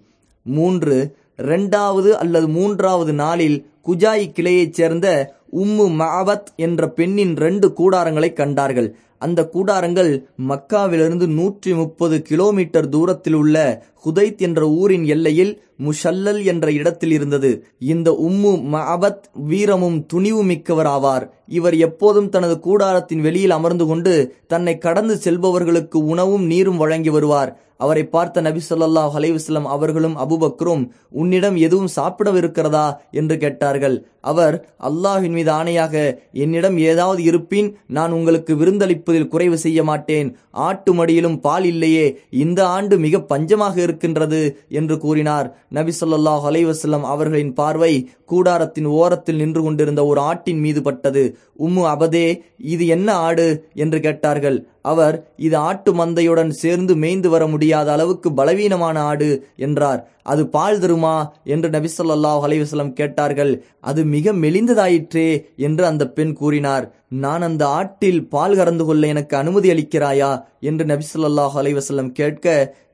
மூன்று இரண்டாவது அல்லது மூன்றாவது நாளில் குஜாய் கிளையைச் சேர்ந்த உம்மு மாவத் என்ற பெண்ணின் ரெண்டு கூடாரங்களை கண்டார்கள். அந்த கூடாரங்கள் மக்காவிலிருந்து நூற்றி முப்பது கிலோமீட்டர் தூரத்தில் உள்ள ஹுதைத் என்ற ஊரின் எல்லையில் முஷல்லல் என்ற இடத்தில் இருந்தது. இந்த உம்மு மஅபத் வீரமும் துணிவு மிக்கவர் ஆவார். இவர் எப்போதும் தனது கூடாரத்தின் வெளியில் அமர்ந்து கொண்டு தன்னை கடந்து செல்பவர்களுக்கு உணவும் நீரும் வழங்கி வருவார். அவரை பார்த்த நபி சொல்லாஹ் அலைவாஸ்லம் அவர்களும் அபுபக்ரும் உன்னிடம் எதுவும் சாப்பிடவிருக்கிறதா? என்று கேட்டார்கள். அவர் அல்லாஹின் மீது ஆணையாக என்னிடம் ஏதாவது இருப்பின் நான் உங்களுக்கு விருந்தளிப்பதில் குறைவு செய்ய மாட்டேன். ஆட்டு மடியிலும் பால் இல்லையே. இந்த ஆண்டு மிக பஞ்சமாக இருக்கின்றது என்று கூறினார். நபி சொல்லாஹ் அலைவாஸ்லம் அவர்களின் பார்வை கூடாரத்தின் ஓரத்தில் நின்று கொண்டிருந்த ஒரு ஆட்டின் மீது பட்டது. உம்மு அபதே இது என்ன ஆடு? என்று கேட்டார்கள். அவர் இது ஆட்டு மந்தையுடன் சேர்ந்து மேய்ந்து வர முடியாத அளவுக்கு பலவீனமான ஆடு என்றார். அது பால் தருமா? என்று நபிசல்லாஹ் அலைவசலம் கேட்டார்கள். அது மிக மெலிந்ததாயிற்றே என்று அந்த பெண் கூறினார். நான் அந்த ஆட்டில் பால் கறந்து கொள்ள எனக்கு அனுமதி அளிக்கிறாயா? என்று நபிசல்லாஹ் அலைவசல்லம் கேட்க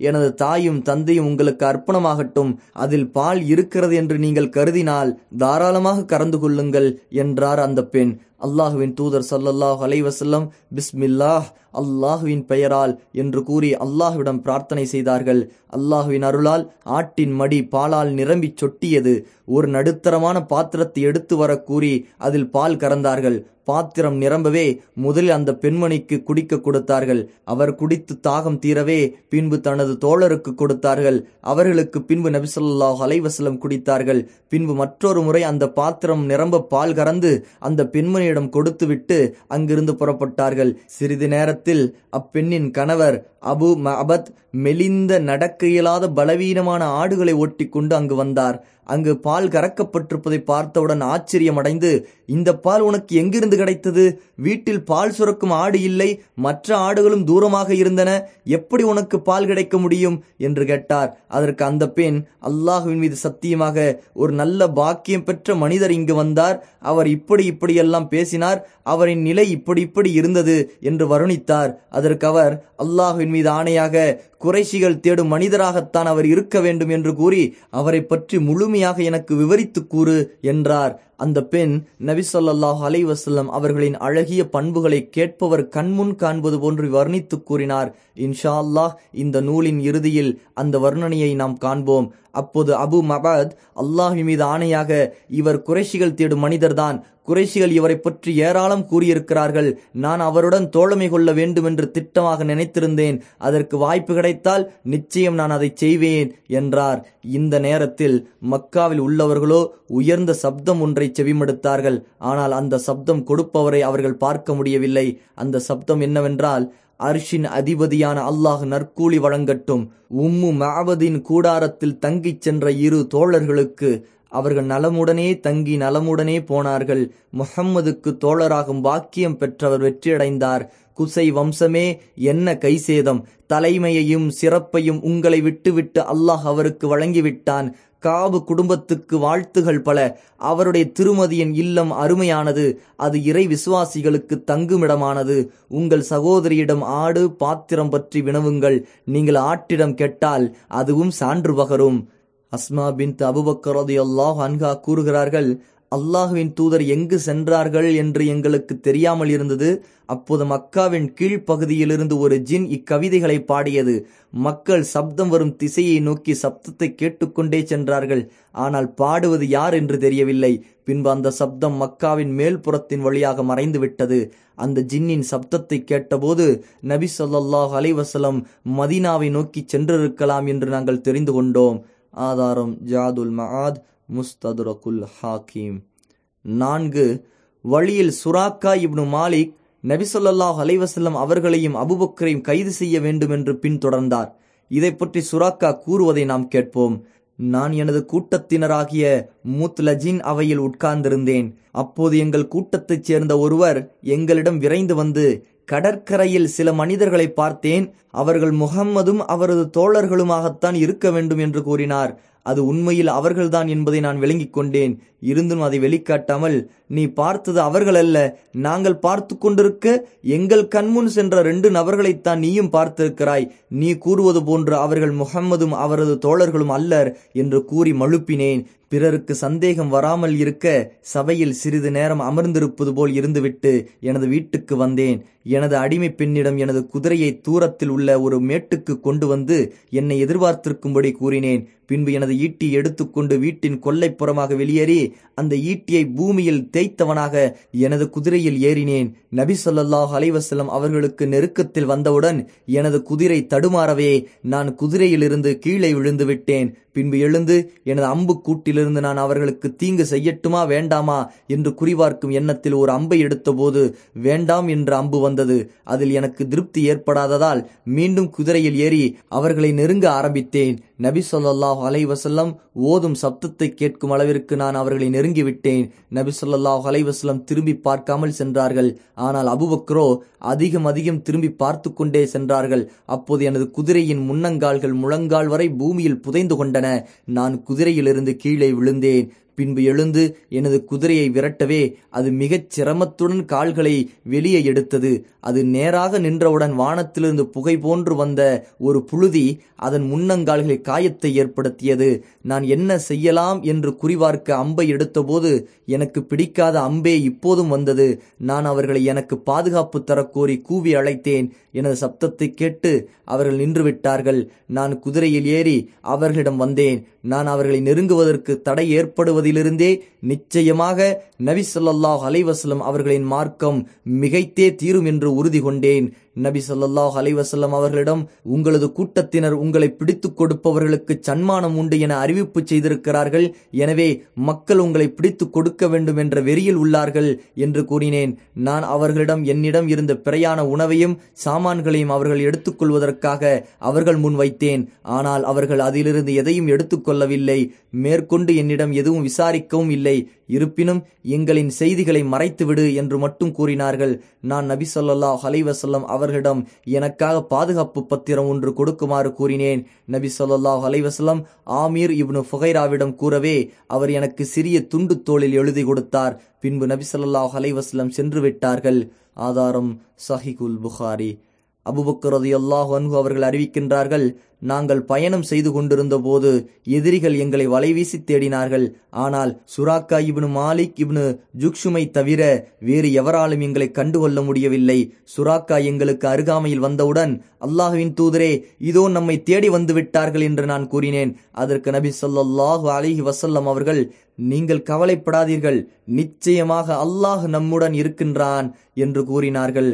எனது தாயும் தந்தையும் உங்களுக்கு அர்ப்பணமாகட்டும். அதில் பால் இருக்கிறது என்று நீங்கள் கருதினால் தாராளமாக கறந்து கொள்ளுங்கள் என்றார் அந்த பெண். அல்லாஹுவின் தூதர் சல்லல்லாஹ் அலைவசல்லம் பிஸ்மில்லாஹ் அல்லாஹுவின் பெயரால் என்று கூறி அல்லாஹுவிடம் பிரார்த்தனை செய்தார்கள். அல்லாஹுவின் அருளால் ஆட்டின் மடி பாலால் நிரம்பிச் சொட்டியது. ஒரு நடுத்தரமான பாத்திரத்தை எடுத்து வர கூறி அதில் பால் கறந்தார்கள். பாத்திரம் நிரம்பவே முதலில் அந்த பெண்மணிக்கு குடிக்க கொடுத்தார்கள். அவர் குடித்து தாகம் தீரவே பின்பு தனது தோழருக்கு கொடுத்தார்கள். அவர்களுக்கு பின்பு நபிசல்லாஹ் அலைவசலம் குடித்தார்கள். பின்பு மற்றொரு முறை அந்த பாத்திரம் நிரம்ப பால் கறந்து அந்த பெண்மணியிடம் கொடுத்துவிட்டு அங்கிருந்து புறப்பட்டார்கள். சிறிது நேரத்தில் அப்பெண்ணின் கணவர் அபு மஅபத் மெலிந்த நடக்க இயலாத பலவீனமான ஆடுகளை ஓட்டிக்கொண்டு அங்கு வந்தார். அங்கு பால் கறக்கப்பட்டிருப்பதை பார்த்தவுடன் ஆச்சரியமடைந்து இந்த பால் உனக்கு எங்கிருந்து கிடைத்தது? வீட்டில் பால் சுரக்கும் ஆடு இல்லை மற்ற ஆடுகளும் தூரமாக இருந்தன எப்படி உனக்கு பால் கிடைக்க முடியும்? என்று கேட்டார். அதற்கு அந்த பெண் அல்லாஹுவின் மீது சத்தியமாக ஒரு நல்ல பாக்கியம் பெற்ற மனிதர் இங்கு வந்தார். அவர் இப்படி இப்படியெல்லாம் பேசினார். அவரின் நிலை இப்படி இப்படி இருந்தது என்று வருணித்தார். அதற்கு அவர் அல்லாஹுவின் மீது ஆணையாக குறைஷிகள் தேடும் மனிதராகத்தான் அவர் இருக்க வேண்டும் என்று கூறி அவரை பற்றி முழுமையாக எனக்கு விவரித்து கூறு என்றார். அந்த பெண் நபி சொல்லாஹ் அலைவசல்லம் அவர்களின் அழகிய பண்புகளை கேட்பவர் கண்முன் காண்பது போன்று வர்ணித்து கூறினார். இன்ஷா அல்லாஹ் இந்த நூலின் இறுதியில் அந்த வர்ணனையை நாம் காண்போம். அப்போது அபு மபாத் அல்லாஹி மீது ஆணையாக இவர் குறைஷிகள் தேடும் மனிதர்தான் குறைஷிகள் இவரை பற்றி ஏராளம் கூறியிருக்கிறார்கள். நான் அவருடன் தோழமை கொள்ள வேண்டும் என்று திட்டமாக நினைத்திருந்தேன். அதற்கு வாய்ப்பு கிடைத்தால் நிச்சயம் நான் அதை செய்வேன் என்றார். இந்த நேரத்தில் மக்காவில் உள்ளவர்களோ உயர்ந்த சப்தம் ஒன்றை செவிமடுத்தார்கள். ஆனால் அந்த சப்தம் கொடுப்பவரை அவர்கள் பார்க்க முடியவில்லை. அந்த சப்தம் என்னவென்றால் அர்ஷின் அதிபதியான அல்லாஹ் நற்கூலி வழங்கட்டும். உம்மு மாவதின் கூடாரத்தில் தங்கிச் சென்ற இரு தோழர்களுக்கு அவர்கள் நலமுடனே தங்கி நலமுடனே போனார்கள். முகம்மதுக்கு தோழராகும் பாக்கியம் பெற்றவர் வெற்றியடைந்தார். குசை வம்சமே என்ன கைசேதம்? தலைமையையும் சிறப்பையும் உங்களை விட்டுவிட்டு அல்லாஹ் அவருக்கு வழங்கிவிட்டான். காபு குடும்பத்துக்கு வாழ்த்துகள் பல. அவருடைய திருமதியின் இல்லம் அருமையானது. அது இறை விசுவாசிகளுக்கு தங்குமிடமானது. உங்கள் சகோதரியிடம் ஆடு பாத்திரம் பற்றி வினவுங்கள். நீங்கள் ஆட்டிடம் கேட்டால் அதுவும் சான்று பகரும். அஸ்மா பின் அபுபக்கரது அல்லாஹ் கூறுகிறார்கள் அல்லாஹுவின் தூதர் எங்கு சென்றார்கள் என்று எங்களுக்கு தெரியாமல் இருந்தது. அப்போது மக்காவின் கீழ்ப்பகுதியிலிருந்து ஒரு ஜின் இக்கவிதைகளை பாடியது. மக்கள் சப்தம் வரும் திசையை நோக்கி சப்தத்தை கேட்டுக்கொண்டே சென்றார்கள். ஆனால் பாடுவது யார் என்று தெரியவில்லை. பின்பு அந்த சப்தம் மக்காவின் மேல்புறத்தின் வழியாக மறைந்து விட்டது அந்த ஜின்னின் சப்தத்தை கேட்டபோது நபி சொல்லாஹ் அலைவசலம் மதீனாவை நோக்கி சென்றிருக்கலாம் என்று நாங்கள் தெரிந்து கொண்டோம். ஆதாரம் ஜாதுல் மஆத். முஸ்ததுரகுல் ஹாக்கிம். நான்கு வழியில் சுராக்கா இப்னு மாலிக் நபிசல்லாஹ் அலைவசல்லம் அவர்களையும் அபுபக்கரையும் கைது செய்ய வேண்டும் என்று பின்தொடர்ந்தார் இதை பற்றி சுராக்கா கூறுவதை நாம் கேட்போம். நான் எனது கூட்டத்தினராகிய முத்லஜின் அவையில் உட்கார்ந்திருந்தேன். அப்போது எங்கள் கூட்டத்தைச் சேர்ந்த ஒருவர் எங்களிடம் விரைந்து வந்து கடற்கரையில் சில மனிதர்களை பார்த்தேன். அவர்கள் முகம்மதும் அவரது தோழர்களுமாகத்தான் இருக்க வேண்டும் என்று கூறினார். அது உண்மையில் அவர்கள்தான் என்பதை நான் விளங்கிக் கொண்டேன். இருந்தும் அதை வெளிக்காட்டாமல் நீ பார்த்தது அவர்கள் அல்ல நாங்கள் பார்த்து கொண்டிருக்க எங்கள் கண்முன் சென்ற ரெண்டு நபர்களைத்தான் நீயும் பார்த்திருக்கிறாய். நீ கூறுவது போன்று அவர்கள் முகம்மதும் அவரது தோழர்களும் அல்லர் என்று கூறி மழுப்பினேன். பிறருக்கு சந்தேகம் வராமல் இருக்க சபையில் சிறிது நேரம் அமர்ந்திருப்பது போல் இருந்துவிட்டு எனது வீட்டுக்கு வந்தேன். எனது அடிமை பெண்ணிடம் எனது குதிரையை தூரத்தில் உள்ள ஒரு மேட்டுக்கு கொண்டு வந்து என்னை எதிர்பார்த்திருக்கும்படி கூறினேன். பின்பு எனது ஈட்டி எடுத்துக்கொண்டு வீட்டின் கொல்லைப்புறமாக வெளியேறி அந்த ஈட்டியை பூமியில் தேய்த்தவனாக எனது குதிரையில் ஏறினேன். நபி சொல்லாஹ் அலைவசல்லம் அவர்களுக்கு நெருக்கத்தில் வந்தவுடன் எனது குதிரை தடுமாறவே நான் குதிரையிலிருந்து கீழே விழுந்து விட்டேன். பின்பு எழுந்து எனது அம்பு கூட்டிலிருந்து நான் அவர்களுக்கு தீங்கு செய்யட்டுமா வேண்டாமா என்று குறிபார்க்கும் எண்ணத்தில் ஒரு அம்பை எடுத்தபோது வேண்டாம் என்ற அம்பு வந்தது. அதில் எனக்கு திருப்தி ஏற்படாததால் மீண்டும் குதிரையில் ஏறி அவர்களை நெருங்க ஆரம்பித்தேன். நபி சொல்லாஹ் அலைவசல்லம் ஓதும் சப்தத்தை கேட்கும் அளவிற்கு நான் அவர்களை நெருங்கிவிட்டேன். நபி சொல்லாஹ் அலைவசல்லம் திரும்பி பார்க்காமல் சென்றார்கள். ஆனால் அபுபக்ரோ அதிகம் அதிகம் திரும்பி பார்த்து கொண்டே சென்றார்கள். அப்போது எனது குதிரையின் முன்னங்கால்கள் முழங்கால் வரை பூமியில் புதைந்து கொண்டன. நான் குதிரையிலிருந்து கீழே விழுந்தேன். பின்பு எழுந்து எனது குதிரையை விரட்டவே அது மிகச் சிரமத்துடன் கால்களை வெளியே எடுத்தது. அது நேராக நின்றவுடன் வானத்திலிருந்து புகை போன்று வந்த ஒரு புழுதி அதன் முன்னங்கால்களில் காயத்தை ஏற்படுத்தியது. நான் என்ன செய்யலாம் என்று குறிவார்க்க அம்பை எடுத்தபோது எனக்கு பிடிக்காத அம்பே இப்போதும் வந்தது. நான் அவர்களை எனக்கு பாதுகாப்பு தரக்கோரி கூவி அழைத்தேன். எனது சப்தத்தை கேட்டு அவர்கள் நின்றுவிட்டார்கள். நான் குதிரையில் ஏறி அவர்களிடம் வந்தேன். நான் அவர்களை நெருங்குவதற்கு தடை ஏற்படுவது ஏற்படுவதிலிருந்தே நிச்சயமாக நபி சொல்லாஹ் அவர்களின் மார்க்கம் மிகைத்தே தீரும் என்று உறுதி கொண்டேன். நபி சொல்லாஹ் அலைவசல்லம் அவர்களிடம் உங்களது கூட்டத்தினர் உங்களை பிடித்துக் கொடுப்பவர்களுக்கு சன்மானம் உண்டு என அறிவிப்பு செய்திருக்கிறார்கள். எனவே மக்கள் உங்களை பிடித்துக் கொடுக்க வேண்டும் என்ற வெறியில் உள்ளார்கள் என்று கூறினேன். நான் அவர்களிடம் என்னிடம் இருந்த பிரையான உணவையும் சாமான்களையும் அவர்கள் எடுத்துக்கொள்வதற்காக அவர்கள் முன் வைத்தேன். ஆனால் அவர்கள் அதிலிருந்து எதையும் எடுத்துக்கொள்ளவில்லை மேற்கொண்டு என்னிடம் எதுவும் விசாரிக்கவும் இல்லை. இருப்பினும் எங்களின் செய்திகளை மறைத்துவிடு என்று மட்டும் கூறினார்கள். நான் நபி சொல்லாஹ் அலைவசல்லம் அவர்களிடம் எனக்காக பாதுகாப்பு பத்திரம் ஒன்று கொடுக்குமாறு கூறினேன். நபி சொல்லாஹ் அலைவசல்லம் ஆமீர் இப்னு ஃபுகைராவிடம் கூறவே அவர் எனக்கு சிறிய துண்டு தோளில் எழுதி கொடுத்தார். பின்பு நபி சொல்லாஹ் அலைவசல்லம் சென்று விட்டார்கள். ஆதாரம் சஹிகுல் புகாரி. அபுபக்கரது அல்லாஹ் அன்ஹு அவர்கள் அறிவிக்கின்றார்கள் நாங்கள் பயணம் செய்து கொண்டிருந்த போது எதிரிகள் எங்களை வலைவீசி தேடினார்கள். ஆனால் சுராக்கா இப்னு மாலிக் இப்னு ஜுக்ஷுமை தவிர வேறு எவராலும் எங்களை கண்டுகொள்ள முடியவில்லை. சுராக்கா எங்களுக்கு அருகாமையில் வந்தவுடன் அல்லாஹுவின் தூதரே இதோ நம்மை தேடி வந்து விட்டார்கள் என்று நான் கூறினேன். அதற்கு நபி சொல்லாஹு அலிஹி வசல்லம் அவர்கள் நீங்கள் கவலைப்படாதீர்கள். நிச்சயமாக அல்லாஹ் நம்முடன் இருக்கின்றான் என்று கூறினார்கள்.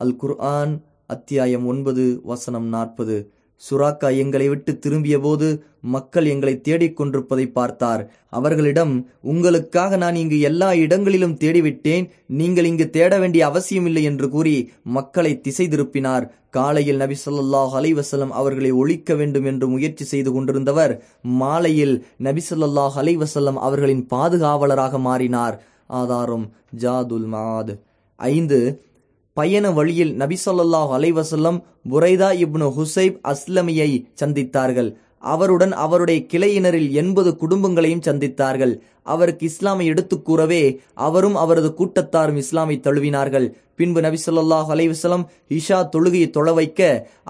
அல் குர்ஆன் அத்தியாயம் ஒன்பது வசனம் நாற்பது. சுராக்கா எங்களை விட்டு திரும்பிய போது மக்கள் எங்களை தேடிக் கொண்டிருப்பதை பார்த்தார். அவர்களிடம் உங்களுக்காக நான் இங்கு எல்லா இடங்களிலும் தேடிவிட்டேன். நீங்கள் இங்கு தேட வேண்டிய அவசியமில்லை என்று கூறி மக்களை திசை திருப்பினார் காலையில் நபி சொல்லாஹ் அலைவசலம் அவர்களை ஒழிக்க வேண்டும் என்று முயற்சி செய்து கொண்டிருந்தவர் மாலையில் நபி சொல்லாஹ் அலைவசல்லம் அவர்களின் பாதுகாவலராக மாறினார். ஆதாரம் ஜாதுல் மாத் ஐந்து பயண வழியில் நபிசல்லாஹ் அலைவசல்லம் புரைதா இப்னு ஹுசைப் அஸ்லமியை சந்தித்தார்கள். அவருடன் அவருடைய கிளையினரில் எண்பது குடும்பங்களையும் சந்தித்தார்கள். அவருக்கு இஸ்லாமை எடுத்துக் கூறவே அவரும் அவரது கூட்டத்தாரும் இஸ்லாமை தழுவினார்கள். பின்பு நபி ஸல்லல்லாஹு இஷா தொழுகையை தொழ வைக்க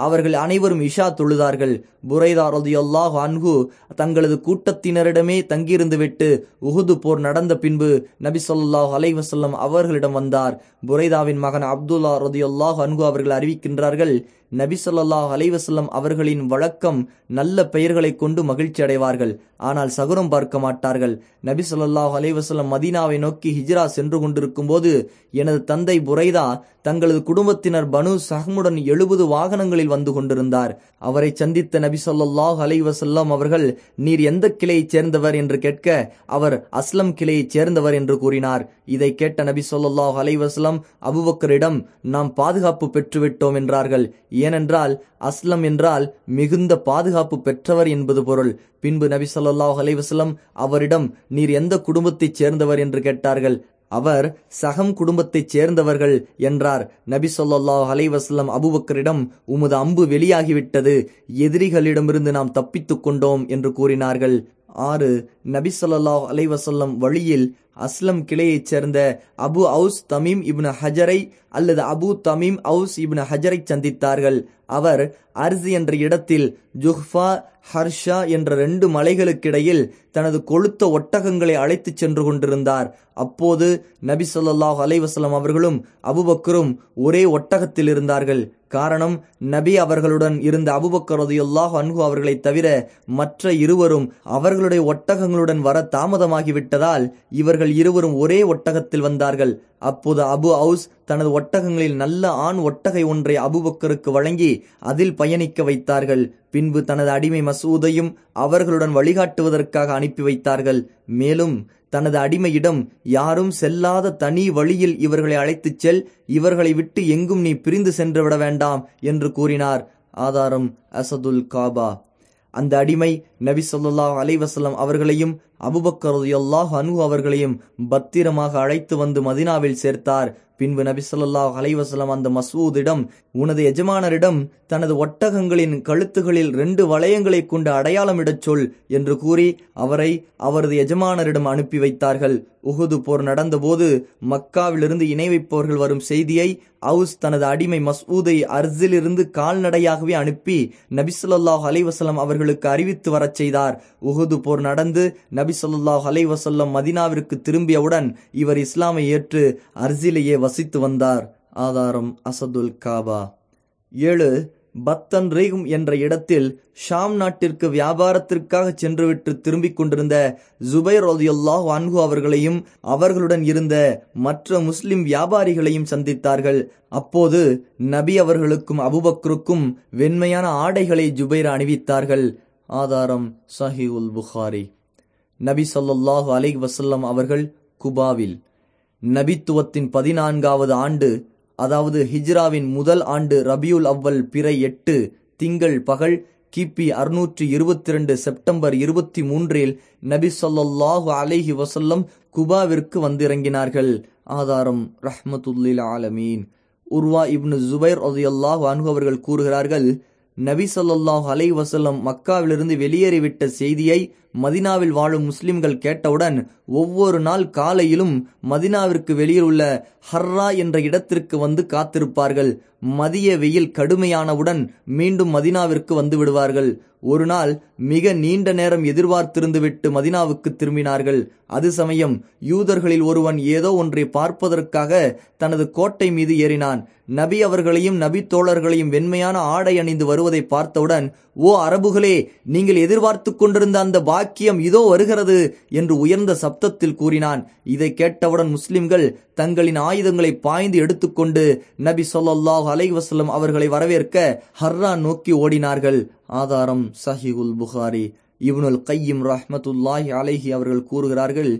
அவர்கள் அனைவரும் இஷா தொழுதார்கள். புரைதா ரலியல்லாஹு அன்ஹு தங்களது கூட்டத்தினரிடமே தங்கியிருந்து விட்டு உகுது போர் நடந்த பின்பு நபி ஸல்லல்லாஹு அவர்களிடம் வந்தார். புரைதாவின் மகன் அப்துல்லா ரலியல்லாஹு அன்ஹு அவர்கள் அறிவிக்கின்றார்கள் நபி ஸல்லல்லாஹு அலைஹி அவர்களின் வழக்கம் நல்ல பெயர்களை கொண்டு மகிழ்ச்சி அடைவார்கள். ஆனால் சகுரம் பார்க்க மாட்டார்கள். நபி ஸல்லல்லாஹு மதீனாவை நோக்கி ஹிஜ்ரா சென்று கொண்டிருக்கும் போது எனது தந்தை புரைதா தங்களது குடும்பத்தினர் பனு சஹமுடன் எழுபது வாகனங்களில் வந்து கொண்டிருந்தார். அவரை சந்தித்த நபி சொல்லாஹ் அலைவசல்லாம் அவர்கள் நீர் எந்த கிளையைச் சேர்ந்தவர்? என்று கேட்க அவர் அஸ்லம் கிளையைச் சேர்ந்தவர் என்று கூறினார். இதை கேட்ட நபி சொல்லாஹ் அலைஹி அபுபக்கரிடம் நாம் பாதுகாப்பு பெற்றுவிட்டோம் என்றார்கள். ஏனென்றால் அஸ்லம் என்றால் மிகுந்த பாதுகாப்பு பெற்றவர் என்பது பொருள். பின்பு நபி சொல்லாஹ் அலைஹி அவரிடம் நீர் எந்த குடும்பத்தைச் சேர்ந்தவர்? என்று கேட்டார்கள். அவர் சகம் குடும்பத்தைச் சேர்ந்தவர்கள் என்றார். நபி சொல்லாஹ் அலைஹி அபுபக்கரிடம் உமது அம்பு வெளியாகிவிட்டது. எதிரிகளிடமிருந்து நாம் தப்பித்துக் கொண்டோம் என்று கூறினார்கள். ஆறு நபி சொல்லாஹ் அலைவசல்லம் வழியில் அஸ்லம் கிளையைச் சேர்ந்த அபு அவுஸ் தமீம் இப்னு ஹஜரை அல்லது அபு தமீம் அவுஸ் இப்னு ஹஜரை சந்தித்தார்கள். அவர் அர்ஸ் என்ற இடத்தில் ஜுஹ்ஃபா ஹர்ஷா என்ற ரெண்டு மலைகளுக்கிடையில் தனது கொழுத்த ஒட்டகங்களை அழைத்துச் சென்று கொண்டிருந்தார். அப்போது நபி சொல்லாஹ் அலைஹி அவர்களும் அபுபக்கரும் ஒரே ஒட்டகத்தில் இருந்தார்கள். காரணம் நபி அவர்களுடன் இருந்த அபுபக்கர் ரலியல்லாஹு அன்ஹு அவர்களை தவிர மற்ற இருவரும் அவர்களுடைய ஒட்டகங்களுடன் வர தாமதமாகிவிட்டதால் இவர்கள் இருவரும் ஒரே ஒட்டகத்தில் வந்தார்கள். அப்போது அபு அவுஸ் தனது ஒட்டகங்களில் நல்ல ஆண் ஒட்டகை ஒன்றை அபுபக்கருக்கு வழங்கி அதில் பயணிக்க வைத்தார்கள். பின்பு தனது அடிமை மசூதையும் அவர்களுடன் வழிகாட்டுவதற்காக அனுப்பி வைத்தார்கள். மேலும் தனது அடிமையிடம் யாரும் செல்லாத தனி வழியில் இவர்களை அழைத்துச் செல். இவர்களை விட்டு எங்கும் நீ பிரிந்து சென்று விட வேண்டாம் என்று கூறினார். ஆதாரம் அசதுல் காபா. அந்த அடிமை நபி சொல்லாஹ் அலைஹி அவர்களையும் அபுபக்கரது எல்லாஹ் அனு அவர்களையும் பத்திரமாக அழைத்து வந்து மதினாவில் சேர்த்தார். பின்பு நபி ஸல்லல்லாஹு அந்த மசூதிடம் உனது எஜமானரிடம் தனது ஒட்டகங்களின் கழுத்துகளில் ரெண்டு வளையங்களை கொண்டு அடையாளமிடச் சொல் என்று கூறி அவரை அவரது எஜமானரிடம் அனுப்பி வைத்தார்கள். உகுது போர் நடந்தபோது மக்காவிலிருந்து இணை வைப்பவர்கள் வரும் செய்தியை அவுஸ் தனது அடிமை மசூதை அர்ஸிலிருந்து கால்நடையாகவே அனுப்பி நபி அலைவசல்லம் அவர்களுக்கு அறிவித்து வரச் செய்தார். உகுது போர் நடந்து நபி அலைவசல்லம் மதினாவிற்கு திரும்பியவுடன் இவர் இஸ்லாமை ஏற்று அர்ஸிலேயே வசித்து வந்தார் ஆதாரம் அசதுல் காபா. ஏழு பத்தன் ரீகும் என்ற இடத்தில் ஷாம் நாட்டிற்கு வியாபாரத்திற்காக சென்றுவிட்டு திரும்பிக் கொண்டிருந்த ஜுபைர் ரோதியுல்லாஹ் அன்ஹு அவர்களையும் அவர்களுடன் இருந்த மற்ற முஸ்லிம் வியாபாரிகளையும் சந்தித்தார்கள். அப்போது நபி அவர்களுக்கும் அபுபக்ருக்கும் வெண்மையான ஆடைகளை ஜுபைர் அணிவித்தார்கள். ஆதாரம் சஹிஉல் புகாரி. நபி சொல்லாஹு அலை வசல்லம் அவர்கள் குபாவில். நபித்துவத்தின் பதினான்காவது ஆண்டு அதாவது ஹிஜ்ராவின் முதல் ஆண்டு ரபியுல் அவ்வல் பிறை எட்டு திங்கள் பகல் கிபி அறுநூற்றி இருபத்தி ரெண்டு செப்டம்பர் இருபத்தி மூன்றில் நபி சொல்லாஹு அலைஹி வசல்லம் குபாவிற்கு வந்திறங்கினார்கள். ஆதாரம் ரஹ்மத்துல்லில் ஆலமீன். உர்வா இப்னு ஜுபைர் ரலியல்லாஹு அன்ஹு அவர்கள் கூறுகிறார்கள் நபி சொல்லாஹு அலை வசல்லம் மக்காவிலிருந்து வெளியேறிவிட்ட செய்தியை மதினாவில் வாழும் முஸ்லிம்கள் கேட்டவுடன் ஒவ்வொரு நாள் காலையிலும் மதினாவிற்கு வெளியில் உள்ள ஹர்ரா என்ற இடத்திற்கு வந்து காத்திருப்பார்கள். மதிய வெயில் கடுமையானவுடன் மீண்டும் மதினாவிற்கு வந்து விடுவார்கள். ஒரு நாள் மிக நீண்ட நேரம் எதிர்பார்த்திருந்துவிட்டு மதினாவுக்கு திரும்பினார்கள். அது சமயம் யூதர்களில் ஒருவன் ஏதோ ஒன்றை பார்ப்பதற்காக தனது கோட்டை மீது ஏறினான். நபி அவர்களையும் நபி தோழர்களையும் வெண்மையான ஆடை அணிந்து வருவதை பார்த்தவுடன் ஓ அரபுகளே நீங்கள் எதிர்பார்த்து கொண்டிருந்த அந்த பாக்கியம் இதோ வருகிறது என்று உயர்ந்த சப்தத்தில் கூறினான். இதை கேட்டவுடன் முஸ்லிம்கள் தங்களின் ஆயுதங்களை பாய்ந்து எடுத்துக்கொண்டு நபி ஸல்லல்லாஹு அலைவசல்லம் அவர்களை வரவேற்க ஹர்ரா நோக்கி ஓடினார்கள். ஆதாரம் சஹிகுல் புகாரி. இவனுல் கையும் ரஹ்மத்துல்லாஹி அலைஹி அவர்கள் கூறுகிறார்கள்